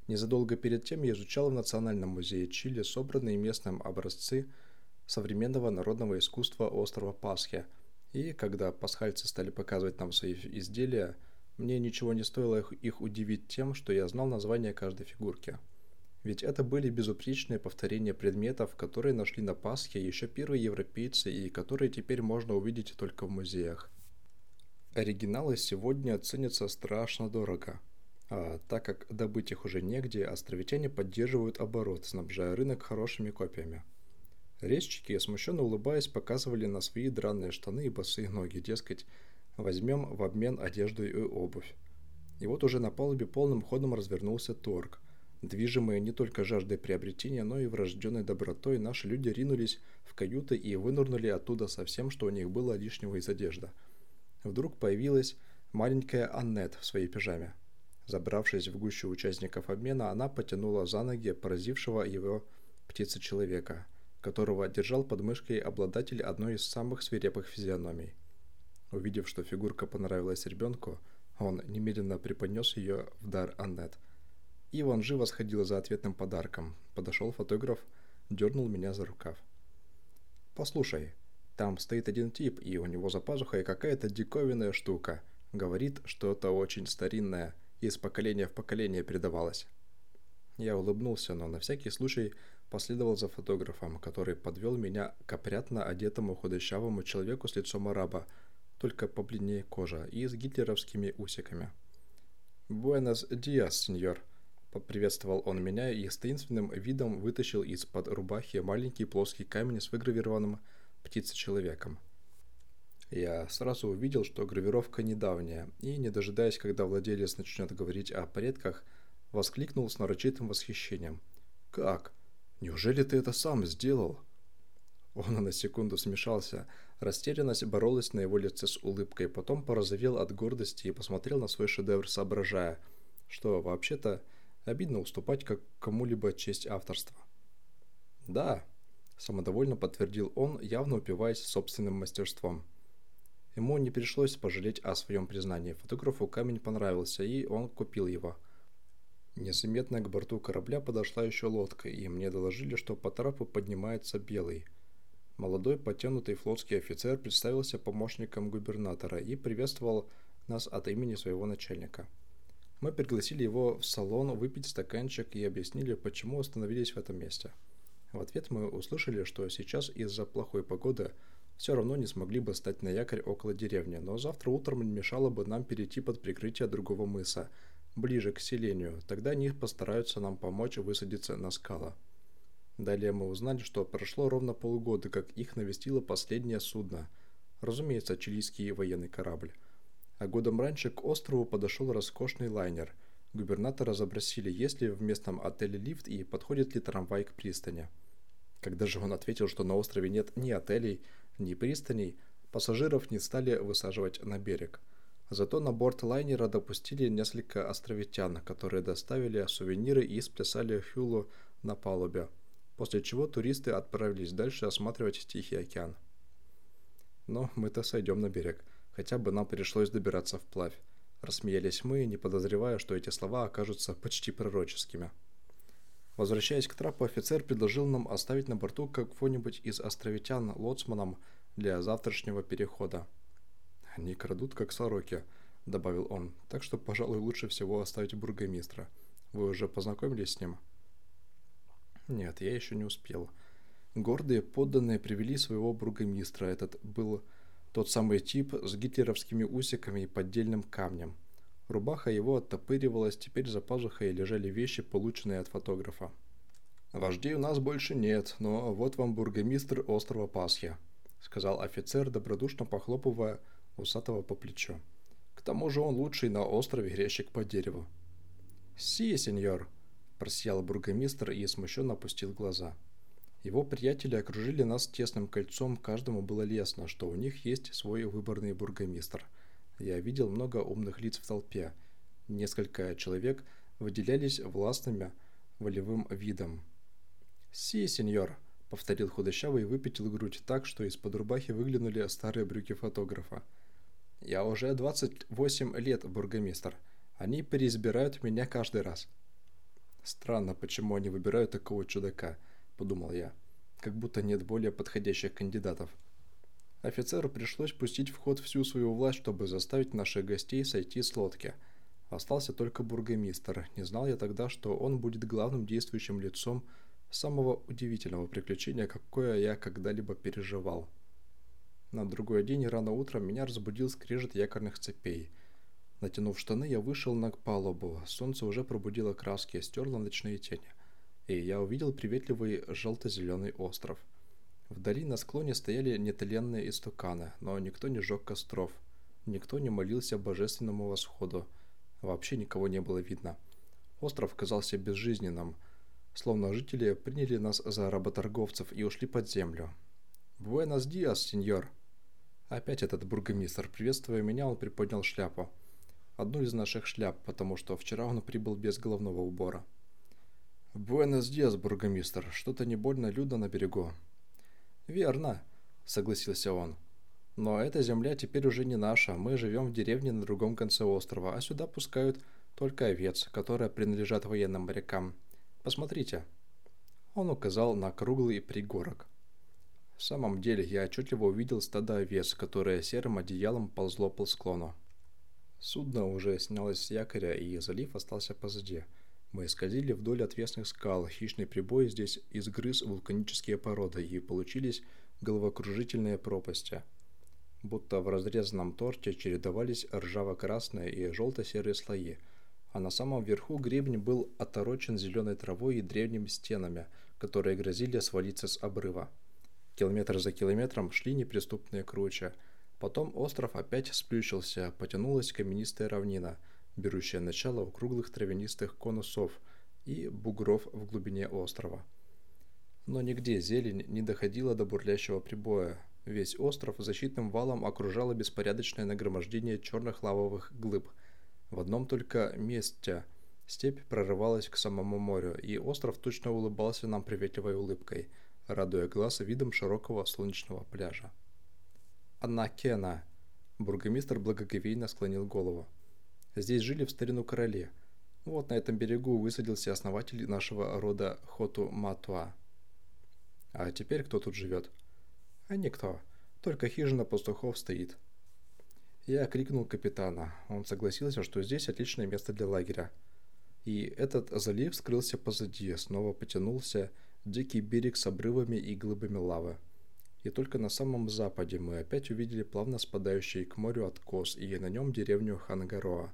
Незадолго перед тем я изучал в Национальном музее Чили собранные местным образцы – современного народного искусства острова Пасхи. И когда пасхальцы стали показывать нам свои изделия, мне ничего не стоило их, их удивить тем, что я знал название каждой фигурки. Ведь это были безупречные повторения предметов, которые нашли на Пасхе еще первые европейцы и которые теперь можно увидеть только в музеях. Оригиналы сегодня ценятся страшно дорого. А так как добыть их уже негде, островитяне поддерживают оборот, снабжая рынок хорошими копиями. Резчики, смущенно улыбаясь, показывали на свои драные штаны и босые ноги, дескать, возьмем в обмен одежду и обувь. И вот уже на палубе полным ходом развернулся торг. Движимые не только жаждой приобретения, но и врожденной добротой, наши люди ринулись в каюты и вынырнули оттуда со всем, что у них было лишнего из одежды. Вдруг появилась маленькая Аннет в своей пижаме. Забравшись в гущу участников обмена, она потянула за ноги поразившего его птицы-человека – которого держал под мышкой обладатель одной из самых свирепых физиономий. Увидев, что фигурка понравилась ребенку, он немедленно преподнес ее в дар Аннет. Иван живо сходил за ответным подарком. Подошел фотограф, дернул меня за рукав. «Послушай, там стоит один тип, и у него за пазухой какая-то диковинная штука. Говорит, что это очень старинное, из поколения в поколение передавалось». Я улыбнулся, но на всякий случай последовал за фотографом, который подвел меня к опрятно одетому худощавому человеку с лицом араба, только побледнее кожа и с гитлеровскими усиками. «Буэнос диас, сеньор», — поприветствовал он меня и с таинственным видом вытащил из-под рубахи маленький плоский камень с выгравированным птицей-человеком. Я сразу увидел, что гравировка недавняя, и, не дожидаясь, когда владелец начнет говорить о предках, воскликнул с нарочитым восхищением. «Как? Неужели ты это сам сделал?» Он на секунду смешался. Растерянность боролась на его лице с улыбкой, потом порозовел от гордости и посмотрел на свой шедевр, соображая, что вообще-то обидно уступать как кому-либо честь авторства. «Да», – самодовольно подтвердил он, явно упиваясь собственным мастерством. Ему не пришлось пожалеть о своем признании. Фотографу камень понравился, и он купил его – Незаметно к борту корабля подошла еще лодка, и мне доложили, что по трапу поднимается белый. Молодой потянутый флотский офицер представился помощником губернатора и приветствовал нас от имени своего начальника. Мы пригласили его в салон выпить стаканчик и объяснили, почему остановились в этом месте. В ответ мы услышали, что сейчас из-за плохой погоды все равно не смогли бы стать на якорь около деревни, но завтра утром не мешало бы нам перейти под прикрытие другого мыса – ближе к селению, тогда они постараются нам помочь высадиться на скала. Далее мы узнали, что прошло ровно полгода, как их навестило последнее судно, разумеется, чилийский военный корабль. А годом раньше к острову подошел роскошный лайнер. Губернатора забросили, есть ли в местном отеле лифт и подходит ли трамвай к пристани. Когда же он ответил, что на острове нет ни отелей, ни пристаней, пассажиров не стали высаживать на берег – Зато на борт лайнера допустили несколько островитян, которые доставили сувениры и сплясали хюлу на палубе, после чего туристы отправились дальше осматривать Тихий океан. Но мы-то сойдем на берег, хотя бы нам пришлось добираться вплавь. Рассмеялись мы, не подозревая, что эти слова окажутся почти пророческими. Возвращаясь к трапу, офицер предложил нам оставить на борту кого-нибудь из островитян лоцманом для завтрашнего перехода – «Они крадут, как сороки», — добавил он, «так что, пожалуй, лучше всего оставить бургомистра. Вы уже познакомились с ним?» «Нет, я еще не успел». Гордые подданные привели своего бургомистра. Этот был Тот самый тип с гитлеровскими усиками и поддельным камнем. Рубаха его оттопыривалась, теперь за пазухой лежали вещи, полученные от фотографа. «Вождей у нас больше нет, но вот вам бургомистр острова Пасхи», сказал офицер, добродушно похлопывая усатого по плечу. «К тому же он лучший на острове грещик по дереву». «Си, сеньор», просиял бургомистр и смущенно опустил глаза. Его приятели окружили нас тесным кольцом, каждому было лестно, что у них есть свой выборный бургомистр. Я видел много умных лиц в толпе. Несколько человек выделялись властными, волевым видом. «Си, сеньор», — повторил худощавый и выпятил грудь так, что из-под рубахи выглянули старые брюки фотографа. «Я уже 28 лет бургомистр. Они переизбирают меня каждый раз». «Странно, почему они выбирают такого чудака», — подумал я. «Как будто нет более подходящих кандидатов». Офицеру пришлось пустить в ход всю свою власть, чтобы заставить наших гостей сойти с лодки. Остался только бургомистр. Не знал я тогда, что он будет главным действующим лицом самого удивительного приключения, какое я когда-либо переживал. На другой день рано утром меня разбудил скрежет якорных цепей. Натянув штаны, я вышел на палубу. Солнце уже пробудило краски, стерло ночные тени. И я увидел приветливый желто-зеленый остров. Вдали на склоне стояли нетленные истуканы, но никто не жег костров. Никто не молился божественному восходу. Вообще никого не было видно. Остров казался безжизненным – словно жители приняли нас за работорговцев и ушли под землю. «Буэнос диас, сеньор!» Опять этот бургомистр. Приветствуя меня, он приподнял шляпу. Одну из наших шляп, потому что вчера он прибыл без головного убора. «Буэнос диас, бургомистр. Что-то не больно людно на берегу». «Верно», — согласился он. «Но эта земля теперь уже не наша. Мы живем в деревне на другом конце острова, а сюда пускают только овец, которые принадлежат военным морякам. Посмотрите. Он указал на круглый пригорок. В самом деле я отчетливо увидел стадо овец, которое серым одеялом ползло по склону. Судно уже снялось с якоря, и залив остался позади. Мы скользили вдоль отвесных скал, хищный прибой здесь изгрыз вулканические породы, и получились головокружительные пропасти. Будто в разрезанном торте чередовались ржаво-красные и желто-серые слои – а на самом верху гребень был оторочен зеленой травой и древними стенами, которые грозили свалиться с обрыва. Километр за километром шли неприступные круче. Потом остров опять сплющился, потянулась каменистая равнина, берущая начало у круглых травянистых конусов и бугров в глубине острова. Но нигде зелень не доходила до бурлящего прибоя. Весь остров защитным валом окружало беспорядочное нагромождение черных лавовых глыб – в одном только месте степь прорывалась к самому морю, и остров точно улыбался нам приветливой улыбкой, радуя глаз видом широкого солнечного пляжа. «Анакена!» Бургомистр благоговейно склонил голову. «Здесь жили в старину короли. Вот на этом берегу высадился основатель нашего рода Хоту Матуа. А теперь кто тут живет?» «А никто. Только хижина пастухов стоит. Я крикнул капитана. Он согласился, что здесь отличное место для лагеря. И этот залив скрылся позади, снова потянулся дикий берег с обрывами и глыбами лавы. И только на самом западе мы опять увидели плавно спадающий к морю откос и на нем деревню Хангароа.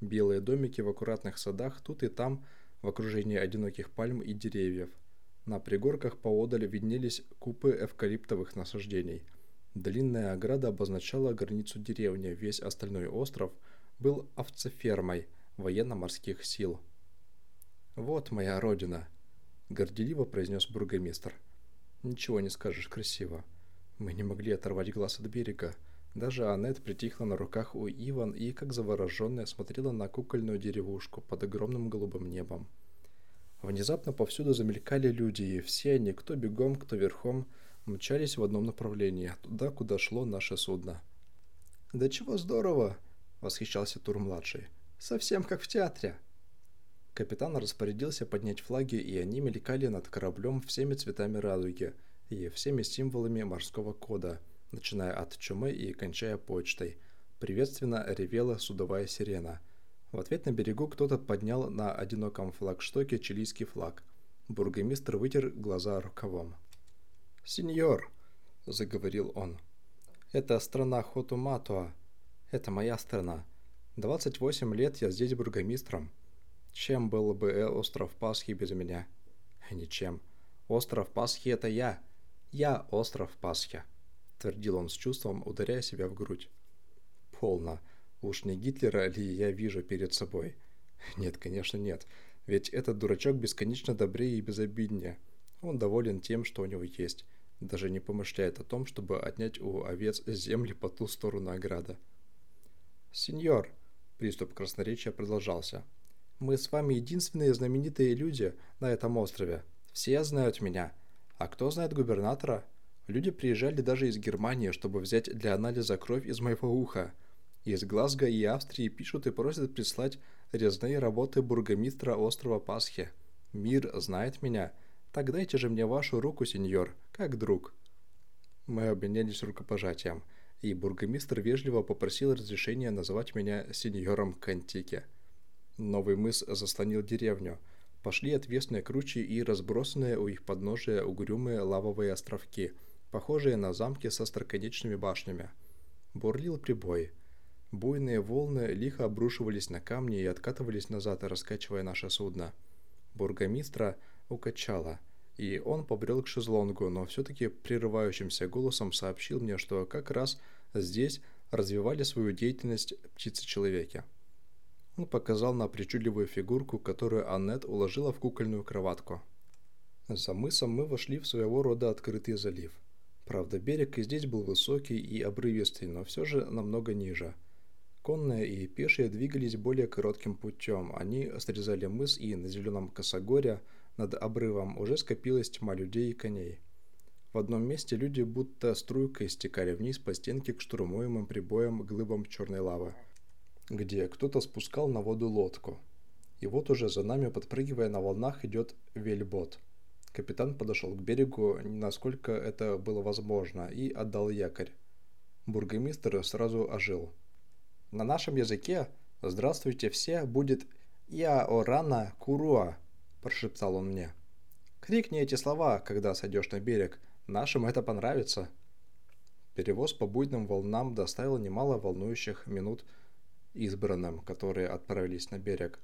Белые домики в аккуратных садах тут и там в окружении одиноких пальм и деревьев. На пригорках поодаль виднелись купы эвкалиптовых насаждений – Длинная ограда обозначала границу деревни, весь остальной остров был овцефермой военно-морских сил. «Вот моя родина», — горделиво произнес бургомистр. «Ничего не скажешь красиво. Мы не могли оторвать глаз от берега. Даже Аннет притихла на руках у Иван и, как завороженная, смотрела на кукольную деревушку под огромным голубым небом. Внезапно повсюду замелькали люди, и все они, кто бегом, кто верхом, — мчались в одном направлении, туда, куда шло наше судно. «Да чего здорово!» — восхищался Тур-младший. «Совсем как в театре!» Капитан распорядился поднять флаги, и они мелькали над кораблем всеми цветами радуги и всеми символами морского кода, начиная от чумы и кончая почтой. Приветственно ревела судовая сирена. В ответ на берегу кто-то поднял на одиноком флагштоке чилийский флаг. Бургомистр вытер глаза рукавом. «Сеньор», — заговорил он, Это страна Хотуматуа. Это моя страна. 28 лет я здесь бургомистром. Чем был бы э, остров Пасхи без меня? Ничем. Остров Пасхи — это я. Я остров Пасхи, твердил он с чувством, ударяя себя в грудь. Полно. Уж не Гитлера ли я вижу перед собой? Нет, конечно, нет. Ведь этот дурачок бесконечно добрее и безобиднее. Он доволен тем, что у него есть. Даже не помышляет о том, чтобы отнять у овец земли по ту сторону ограда. «Сеньор!» – приступ красноречия продолжался. «Мы с вами единственные знаменитые люди на этом острове. Все знают меня. А кто знает губернатора? Люди приезжали даже из Германии, чтобы взять для анализа кровь из моего уха. Из Глазго и Австрии пишут и просят прислать резные работы бургомистра острова Пасхи. Мир знает меня. Так дайте же мне вашу руку, сеньор, как друг». Мы обменялись рукопожатием, и бургомистр вежливо попросил разрешения называть меня сеньором Кантике. Новый мыс заслонил деревню. Пошли отвесные кручи и разбросанные у их подножия угрюмые лавовые островки, похожие на замки со остроконечными башнями. Бурлил прибой. Буйные волны лихо обрушивались на камни и откатывались назад, раскачивая наше судно. Бургомистра укачало, и он побрел к шезлонгу, но все-таки прерывающимся голосом сообщил мне, что как раз здесь развивали свою деятельность птицы-человеки. Он показал на причудливую фигурку, которую Аннет уложила в кукольную кроватку. За мысом мы вошли в своего рода открытый залив. Правда, берег и здесь был высокий и обрывистый, но все же намного ниже – Конные и пешие двигались более коротким путем. Они срезали мыс, и на зеленом косогоре над обрывом уже скопилась тьма людей и коней. В одном месте люди будто струйкой стекали вниз по стенке к штурмуемым прибоем глыбам черной лавы, где кто-то спускал на воду лодку. И вот уже за нами, подпрыгивая на волнах, идет вельбот. Капитан подошел к берегу, насколько это было возможно, и отдал якорь. Бургомистр сразу ожил. На нашем языке «Здравствуйте все» будет «Я Орана Куруа», – прошептал он мне. «Крикни эти слова, когда сойдешь на берег. Нашим это понравится». Перевоз по буйным волнам доставил немало волнующих минут избранным, которые отправились на берег.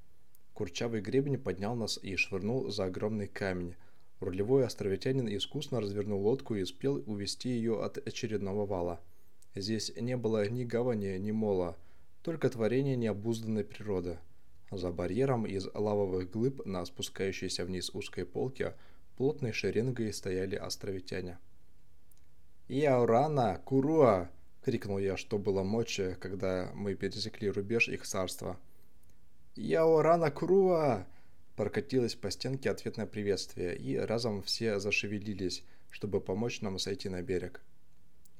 Курчавый гребень поднял нас и швырнул за огромный камень. Рулевой островитянин искусно развернул лодку и успел увести ее от очередного вала. Здесь не было ни гавани, ни мола – только творение необузданной природы. За барьером из лавовых глыб на спускающейся вниз узкой полке плотной шеренгой стояли островитяне. «Яурана! Куруа!» — крикнул я, что было мочи, когда мы пересекли рубеж их царства. «Яурана! Куруа!» Прокатилось по стенке ответное приветствие, и разом все зашевелились, чтобы помочь нам сойти на берег.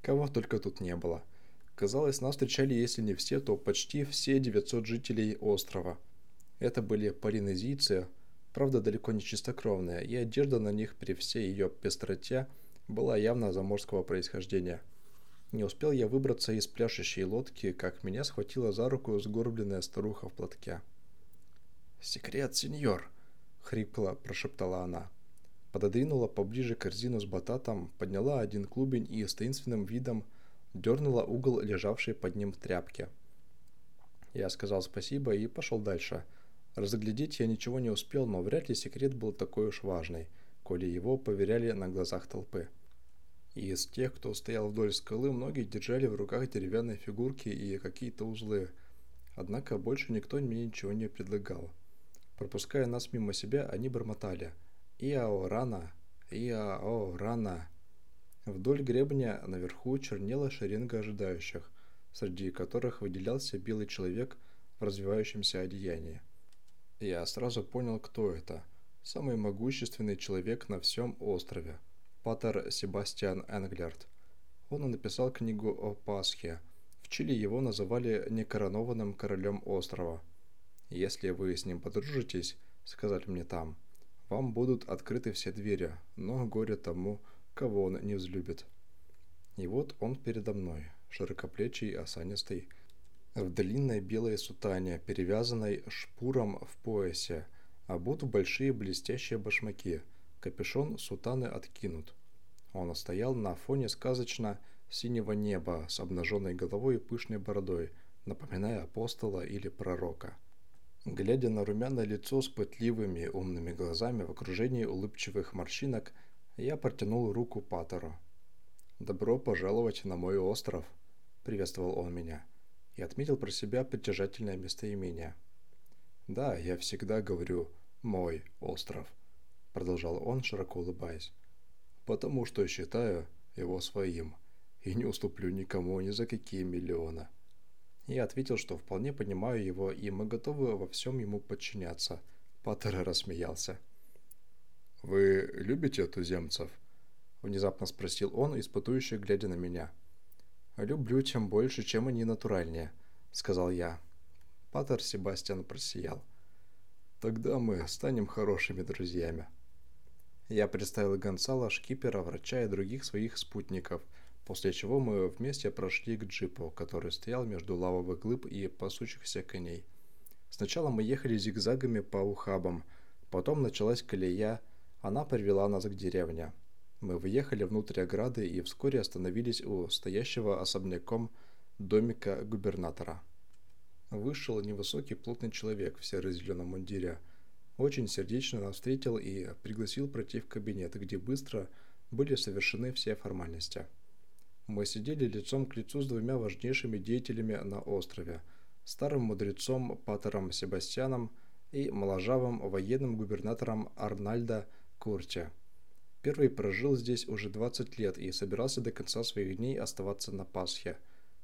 Кого только тут не было — Казалось, нас встречали, если не все, то почти все 900 жителей острова. Это были полинезийцы, правда далеко не чистокровные, и одежда на них при всей ее пестроте была явно заморского происхождения. Не успел я выбраться из пляшущей лодки, как меня схватила за руку сгорбленная старуха в платке. «Секрет, сеньор!» — хрипло прошептала она. Пододвинула поближе корзину с бататом, подняла один клубень и с таинственным видом – дернула угол лежавшей под ним тряпки. Я сказал спасибо и пошел дальше. Разглядеть я ничего не успел, но вряд ли секрет был такой уж важный, коли его поверяли на глазах толпы. Из тех, кто стоял вдоль скалы, многие держали в руках деревянные фигурки и какие-то узлы. Однако больше никто мне ничего не предлагал. Пропуская нас мимо себя, они бормотали «Иао, рано! Иао, рано!» Вдоль гребня наверху чернела шеренга ожидающих, среди которых выделялся белый человек в развивающемся одеянии. Я сразу понял, кто это. Самый могущественный человек на всем острове. Патер Себастьян Энглерт. Он написал книгу о Пасхе. В Чили его называли некоронованным королем острова. «Если вы с ним подружитесь, — сказали мне там, — вам будут открыты все двери, но горе тому, — кого он не взлюбит. И вот он передо мной, широкоплечий, осанистый, в длинной белой сутане, перевязанной шпуром в поясе, обут в большие блестящие башмаки, капюшон сутаны откинут. Он стоял на фоне сказочно синего неба с обнаженной головой и пышной бородой, напоминая апостола или пророка. Глядя на румяное лицо с пытливыми умными глазами в окружении улыбчивых морщинок, я протянул руку Патеру. «Добро пожаловать на мой остров», — приветствовал он меня, и отметил про себя притяжательное местоимение. «Да, я всегда говорю «мой остров», — продолжал он, широко улыбаясь, «потому что считаю его своим и не уступлю никому ни за какие миллионы». Я ответил, что вполне понимаю его, и мы готовы во всем ему подчиняться. Паттер рассмеялся. «Вы любите туземцев?» Внезапно спросил он, испытующе глядя на меня. «Люблю тем больше, чем они натуральнее», — сказал я. Паттер Себастьян просиял. «Тогда мы станем хорошими друзьями». Я представил Гонсала, шкипера, врача и других своих спутников — после чего мы вместе прошли к джипу, который стоял между лавовых глыб и пасущихся коней. Сначала мы ехали зигзагами по ухабам, потом началась колея, она привела нас к деревне. Мы въехали внутрь ограды и вскоре остановились у стоящего особняком домика губернатора. Вышел невысокий плотный человек в серо-зеленом мундире. Очень сердечно нас встретил и пригласил пройти в кабинет, где быстро были совершены все формальности. Мы сидели лицом к лицу с двумя важнейшими деятелями на острове – старым мудрецом Патером Себастьяном и моложавым военным губернатором Арнальдо Курти. Первый прожил здесь уже 20 лет и собирался до конца своих дней оставаться на Пасхе.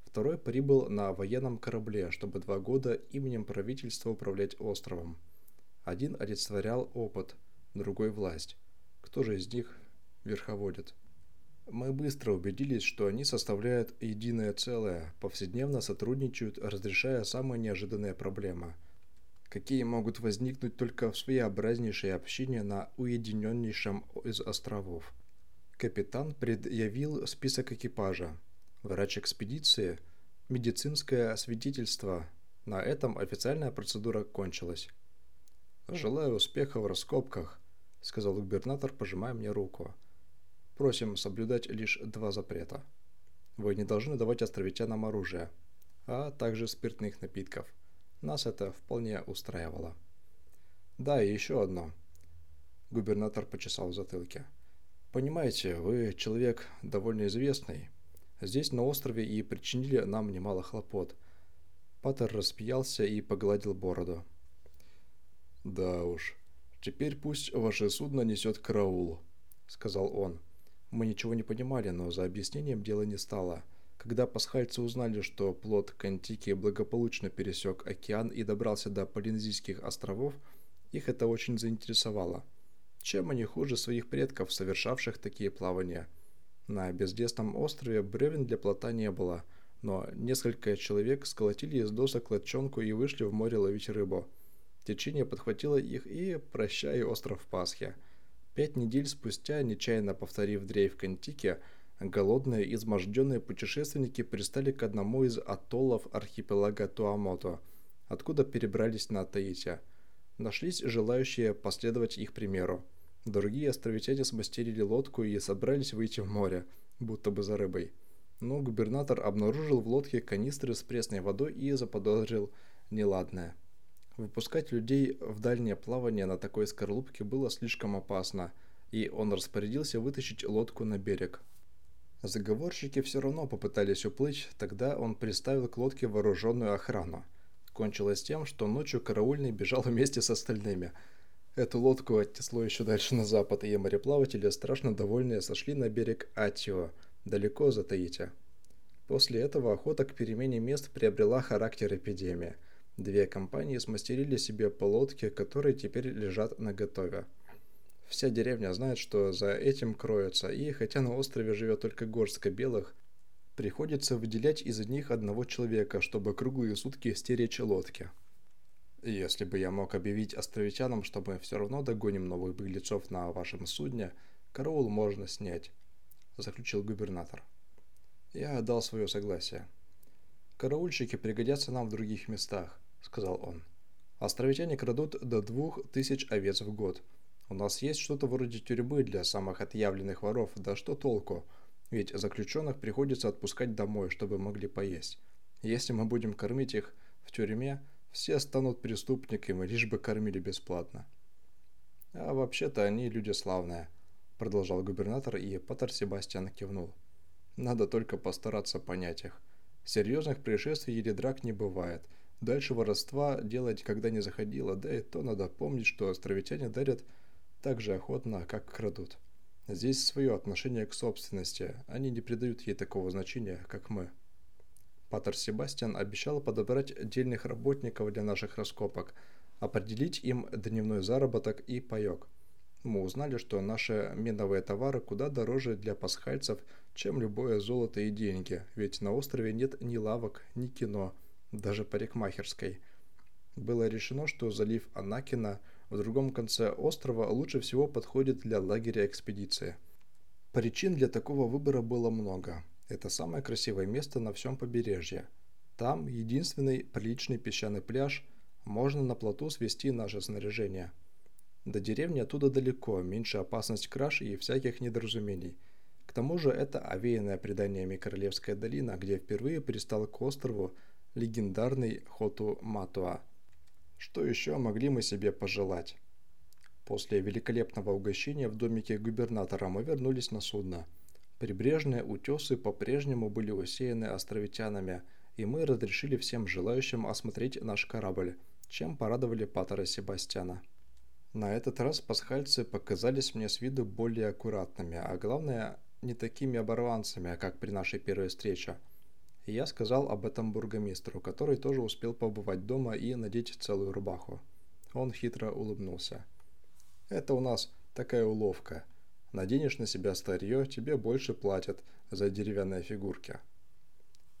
Второй прибыл на военном корабле, чтобы два года именем правительства управлять островом. Один олицетворял опыт, другой – власть. Кто же из них верховодит? Мы быстро убедились, что они составляют единое целое, повседневно сотрудничают, разрешая самые неожиданные проблемы, какие могут возникнуть только в своеобразнейшей общине на уединеннейшем из островов. Капитан предъявил список экипажа, врач экспедиции, медицинское свидетельство. На этом официальная процедура кончилась. «Желаю успеха в раскопках», — сказал губернатор, пожимая мне руку. Просим соблюдать лишь два запрета. Вы не должны давать островитянам оружие, а также спиртных напитков. Нас это вполне устраивало. Да, и еще одно. Губернатор почесал в затылке. Понимаете, вы человек довольно известный. Здесь на острове и причинили нам немало хлопот. Паттер распьялся и погладил бороду. «Да уж, теперь пусть ваше судно несет караул», — сказал он. Мы ничего не понимали, но за объяснением дело не стало. Когда пасхальцы узнали, что плод Кантики благополучно пересек океан и добрался до Полинезийских островов, их это очень заинтересовало. Чем они хуже своих предков, совершавших такие плавания? На бездесном острове бревен для плота не было, но несколько человек сколотили из досок лодчонку и вышли в море ловить рыбу. Течение подхватило их и прощай остров Пасхи – Пять недель спустя, нечаянно повторив дрейф Кантики, голодные, изможденные путешественники пристали к одному из атоллов архипелага Туамото, откуда перебрались на Таити. Нашлись желающие последовать их примеру. Другие островитяне смастерили лодку и собрались выйти в море, будто бы за рыбой. Но губернатор обнаружил в лодке канистры с пресной водой и заподозрил неладное – Выпускать людей в дальнее плавание на такой скорлупке было слишком опасно, и он распорядился вытащить лодку на берег. Заговорщики все равно попытались уплыть, тогда он приставил к лодке вооруженную охрану. Кончилось тем, что ночью караульный бежал вместе с остальными. Эту лодку оттесло еще дальше на запад, и мореплаватели, страшно довольные, сошли на берег Атио, далеко за Таити. После этого охота к перемене мест приобрела характер эпидемии – Две компании смастерили себе полотки, которые теперь лежат на готове. Вся деревня знает, что за этим кроется, и хотя на острове живет только горстка белых, приходится выделять из них одного человека, чтобы круглые сутки стеречь лодки. Если бы я мог объявить островитянам, что мы все равно догоним новых беглецов на вашем судне, караул можно снять, заключил губернатор. Я дал свое согласие. Караульщики пригодятся нам в других местах сказал он. Островитяне крадут до двух тысяч овец в год. У нас есть что-то вроде тюрьмы для самых отъявленных воров, да что толку? ведь заключенных приходится отпускать домой, чтобы могли поесть. Если мы будем кормить их в тюрьме, все станут преступниками, лишь бы кормили бесплатно. А вообще-то они люди славные, продолжал губернатор, и Патер Себастьян кивнул. Надо только постараться понять их. Серьезных происшествий или драк не бывает. Дальше воровства делать когда не заходило, да и то надо помнить, что островитяне дарят так же охотно, как крадут. Здесь свое отношение к собственности, они не придают ей такого значения, как мы. Патер Себастьян обещал подобрать отдельных работников для наших раскопок, определить им дневной заработок и паёк. Мы узнали, что наши миновые товары куда дороже для пасхальцев, чем любое золото и деньги, ведь на острове нет ни лавок, ни кино, даже парикмахерской. Было решено, что залив Анакина – в другом конце острова лучше всего подходит для лагеря экспедиции. Причин для такого выбора было много. Это самое красивое место на всем побережье. Там единственный приличный песчаный пляж, можно на плоту свести наше снаряжение. До деревни оттуда далеко, меньше опасность краж и всяких недоразумений. К тому же это овеянная преданиями Королевская долина, где впервые пристал к острову легендарный Хоту Матуа – что еще могли мы себе пожелать? После великолепного угощения в домике губернатора мы вернулись на судно. Прибрежные утесы по-прежнему были усеяны островитянами, и мы разрешили всем желающим осмотреть наш корабль, чем порадовали Паттера Себастьяна. На этот раз пасхальцы показались мне с виду более аккуратными, а главное, не такими оборванцами, как при нашей первой встрече – я сказал об этом бургомистру, который тоже успел побывать дома и надеть целую рубаху. Он хитро улыбнулся. «Это у нас такая уловка. Наденешь на себя старье, тебе больше платят за деревянные фигурки».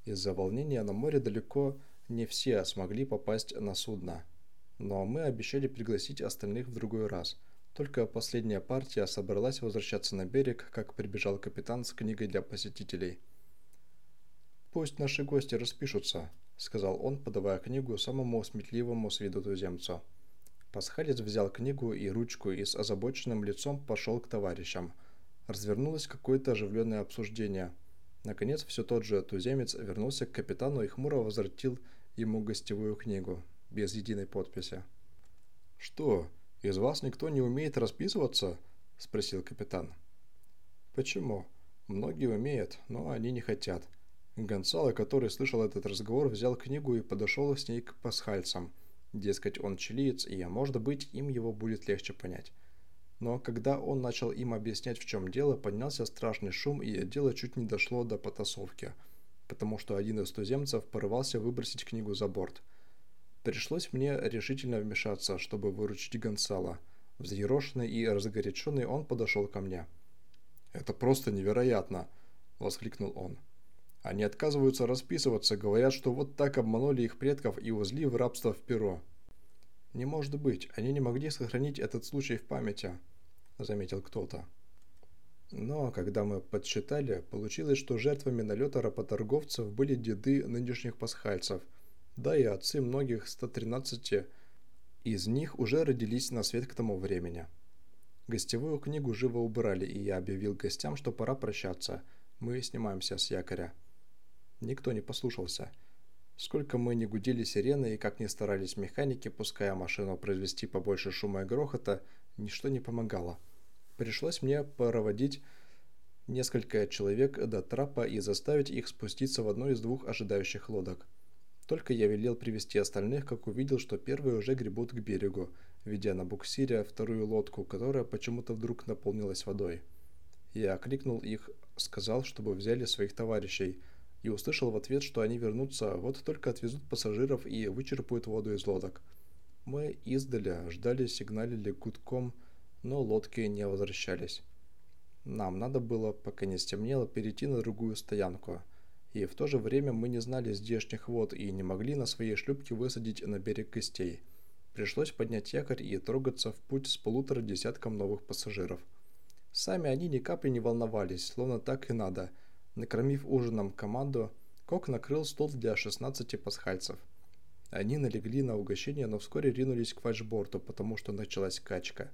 Из-за волнения на море далеко не все смогли попасть на судно. Но мы обещали пригласить остальных в другой раз. Только последняя партия собралась возвращаться на берег, как прибежал капитан с книгой для посетителей – «Пусть наши гости распишутся», — сказал он, подавая книгу самому сметливому с виду туземцу. Пасхалец взял книгу и ручку и с озабоченным лицом пошел к товарищам. Развернулось какое-то оживленное обсуждение. Наконец, все тот же туземец вернулся к капитану и хмуро возвратил ему гостевую книгу, без единой подписи. «Что, из вас никто не умеет расписываться?» – спросил капитан. «Почему? Многие умеют, но они не хотят», Гонсало, который слышал этот разговор, взял книгу и подошел с ней к пасхальцам. Дескать, он чилиец, и, может быть, им его будет легче понять. Но когда он начал им объяснять, в чем дело, поднялся страшный шум, и дело чуть не дошло до потасовки, потому что один из туземцев порывался выбросить книгу за борт. Пришлось мне решительно вмешаться, чтобы выручить Гонсала. Взъерошенный и разгоряченный он подошел ко мне. «Это просто невероятно!» – воскликнул он. Они отказываются расписываться, говорят, что вот так обманули их предков и узли в рабство в перо. «Не может быть, они не могли сохранить этот случай в памяти», – заметил кто-то. Но когда мы подсчитали, получилось, что жертвами налета работорговцев были деды нынешних пасхальцев, да и отцы многих 113 из них уже родились на свет к тому времени. Гостевую книгу живо убрали, и я объявил гостям, что пора прощаться. Мы снимаемся с якоря. Никто не послушался. Сколько мы не гудели сирены и как ни старались механики, пуская машину произвести побольше шума и грохота, ничто не помогало. Пришлось мне проводить несколько человек до трапа и заставить их спуститься в одну из двух ожидающих лодок. Только я велел привести остальных, как увидел, что первые уже гребут к берегу, ведя на буксире вторую лодку, которая почему-то вдруг наполнилась водой. Я окликнул их, сказал, чтобы взяли своих товарищей – и услышал в ответ, что они вернутся, вот только отвезут пассажиров и вычерпают воду из лодок. Мы издали, ждали, сигналили гудком, но лодки не возвращались. Нам надо было, пока не стемнело, перейти на другую стоянку. И в то же время мы не знали здешних вод и не могли на своей шлюпке высадить на берег гостей. Пришлось поднять якорь и трогаться в путь с полутора десятком новых пассажиров. Сами они ни капли не волновались, словно так и надо – Накормив ужином команду, Кок накрыл стол для 16 пасхальцев. Они налегли на угощение, но вскоре ринулись к фальшборту, потому что началась качка.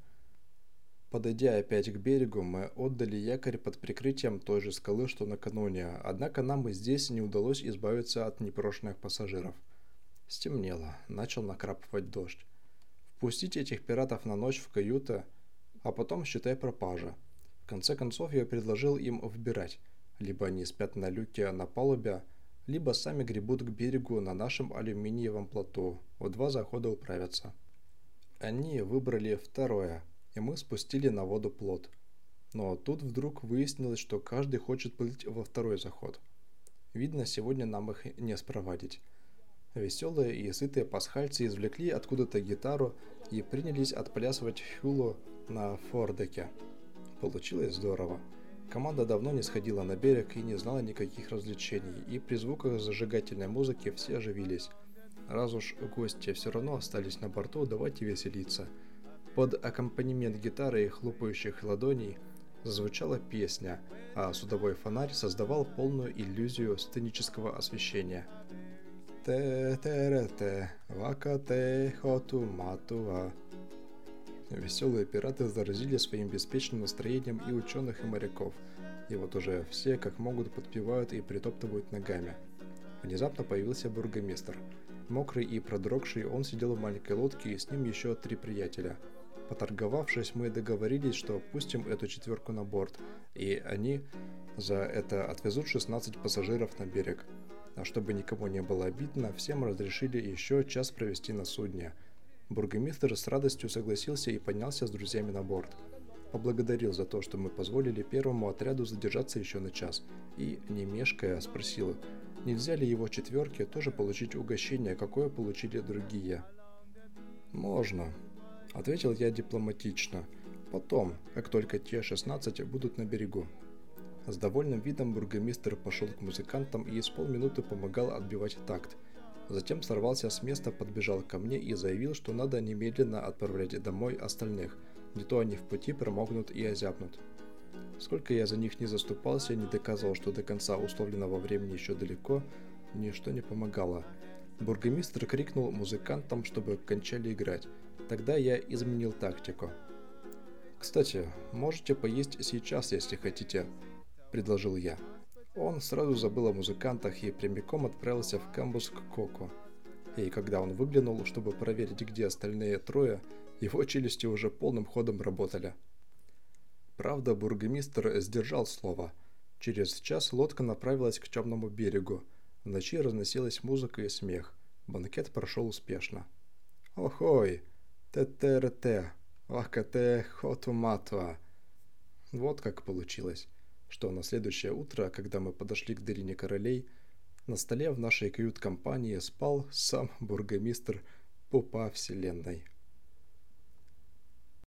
Подойдя опять к берегу, мы отдали якорь под прикрытием той же скалы, что накануне, однако нам и здесь не удалось избавиться от непрошенных пассажиров. Стемнело, начал накрапывать дождь. Впустить этих пиратов на ночь в каюты, а потом считай пропажа. В конце концов я предложил им выбирать. Либо они спят на люке на палубе, либо сами гребут к берегу на нашем алюминиевом плоту. В два захода управятся. Они выбрали второе, и мы спустили на воду плот. Но тут вдруг выяснилось, что каждый хочет плыть во второй заход. Видно, сегодня нам их не спровадить. Веселые и сытые пасхальцы извлекли откуда-то гитару и принялись отплясывать хюлу на фордеке. Получилось здорово. Команда давно не сходила на берег и не знала никаких развлечений, и при звуках зажигательной музыки все оживились. Раз уж гости все равно остались на борту, давайте веселиться. Под аккомпанемент гитары и хлопающих ладоней зазвучала песня, а судовой фонарь создавал полную иллюзию сценического освещения. Те-те-ре-те, вака-те, хоту-матуа. Веселые пираты заразили своим беспечным настроением и ученых, и моряков. И вот уже все как могут подпевают и притоптывают ногами. Внезапно появился бургомистр. Мокрый и продрогший, он сидел в маленькой лодке и с ним еще три приятеля. Поторговавшись, мы договорились, что пустим эту четверку на борт, и они за это отвезут 16 пассажиров на берег. А чтобы никому не было обидно, всем разрешили еще час провести на судне – Бургомистр с радостью согласился и поднялся с друзьями на борт. Поблагодарил за то, что мы позволили первому отряду задержаться еще на час, и, не мешкая, спросил, нельзя ли его четверке тоже получить угощение, какое получили другие. «Можно», — ответил я дипломатично. «Потом, как только те 16 будут на берегу». С довольным видом бургомистр пошел к музыкантам и с полминуты помогал отбивать такт — Затем сорвался с места, подбежал ко мне и заявил, что надо немедленно отправлять домой остальных, не то они в пути промокнут и озябнут. Сколько я за них не заступался, не доказывал, что до конца условленного времени еще далеко, ничто не помогало. Бургомистр крикнул музыкантам, чтобы кончали играть. Тогда я изменил тактику. «Кстати, можете поесть сейчас, если хотите», – предложил я. Он сразу забыл о музыкантах и прямиком отправился в камбус к Коко. И когда он выглянул, чтобы проверить, где остальные трое, его челюсти уже полным ходом работали. Правда, бургомистр сдержал слово. Через час лодка направилась к темному берегу. В ночи разносилась музыка и смех. Банкет прошел успешно. «Охой! Те-те-ре-те! Вакате хотуматуа!» Вот как получилось что на следующее утро, когда мы подошли к долине королей, на столе в нашей кают-компании спал сам бургомистр Пупа Вселенной.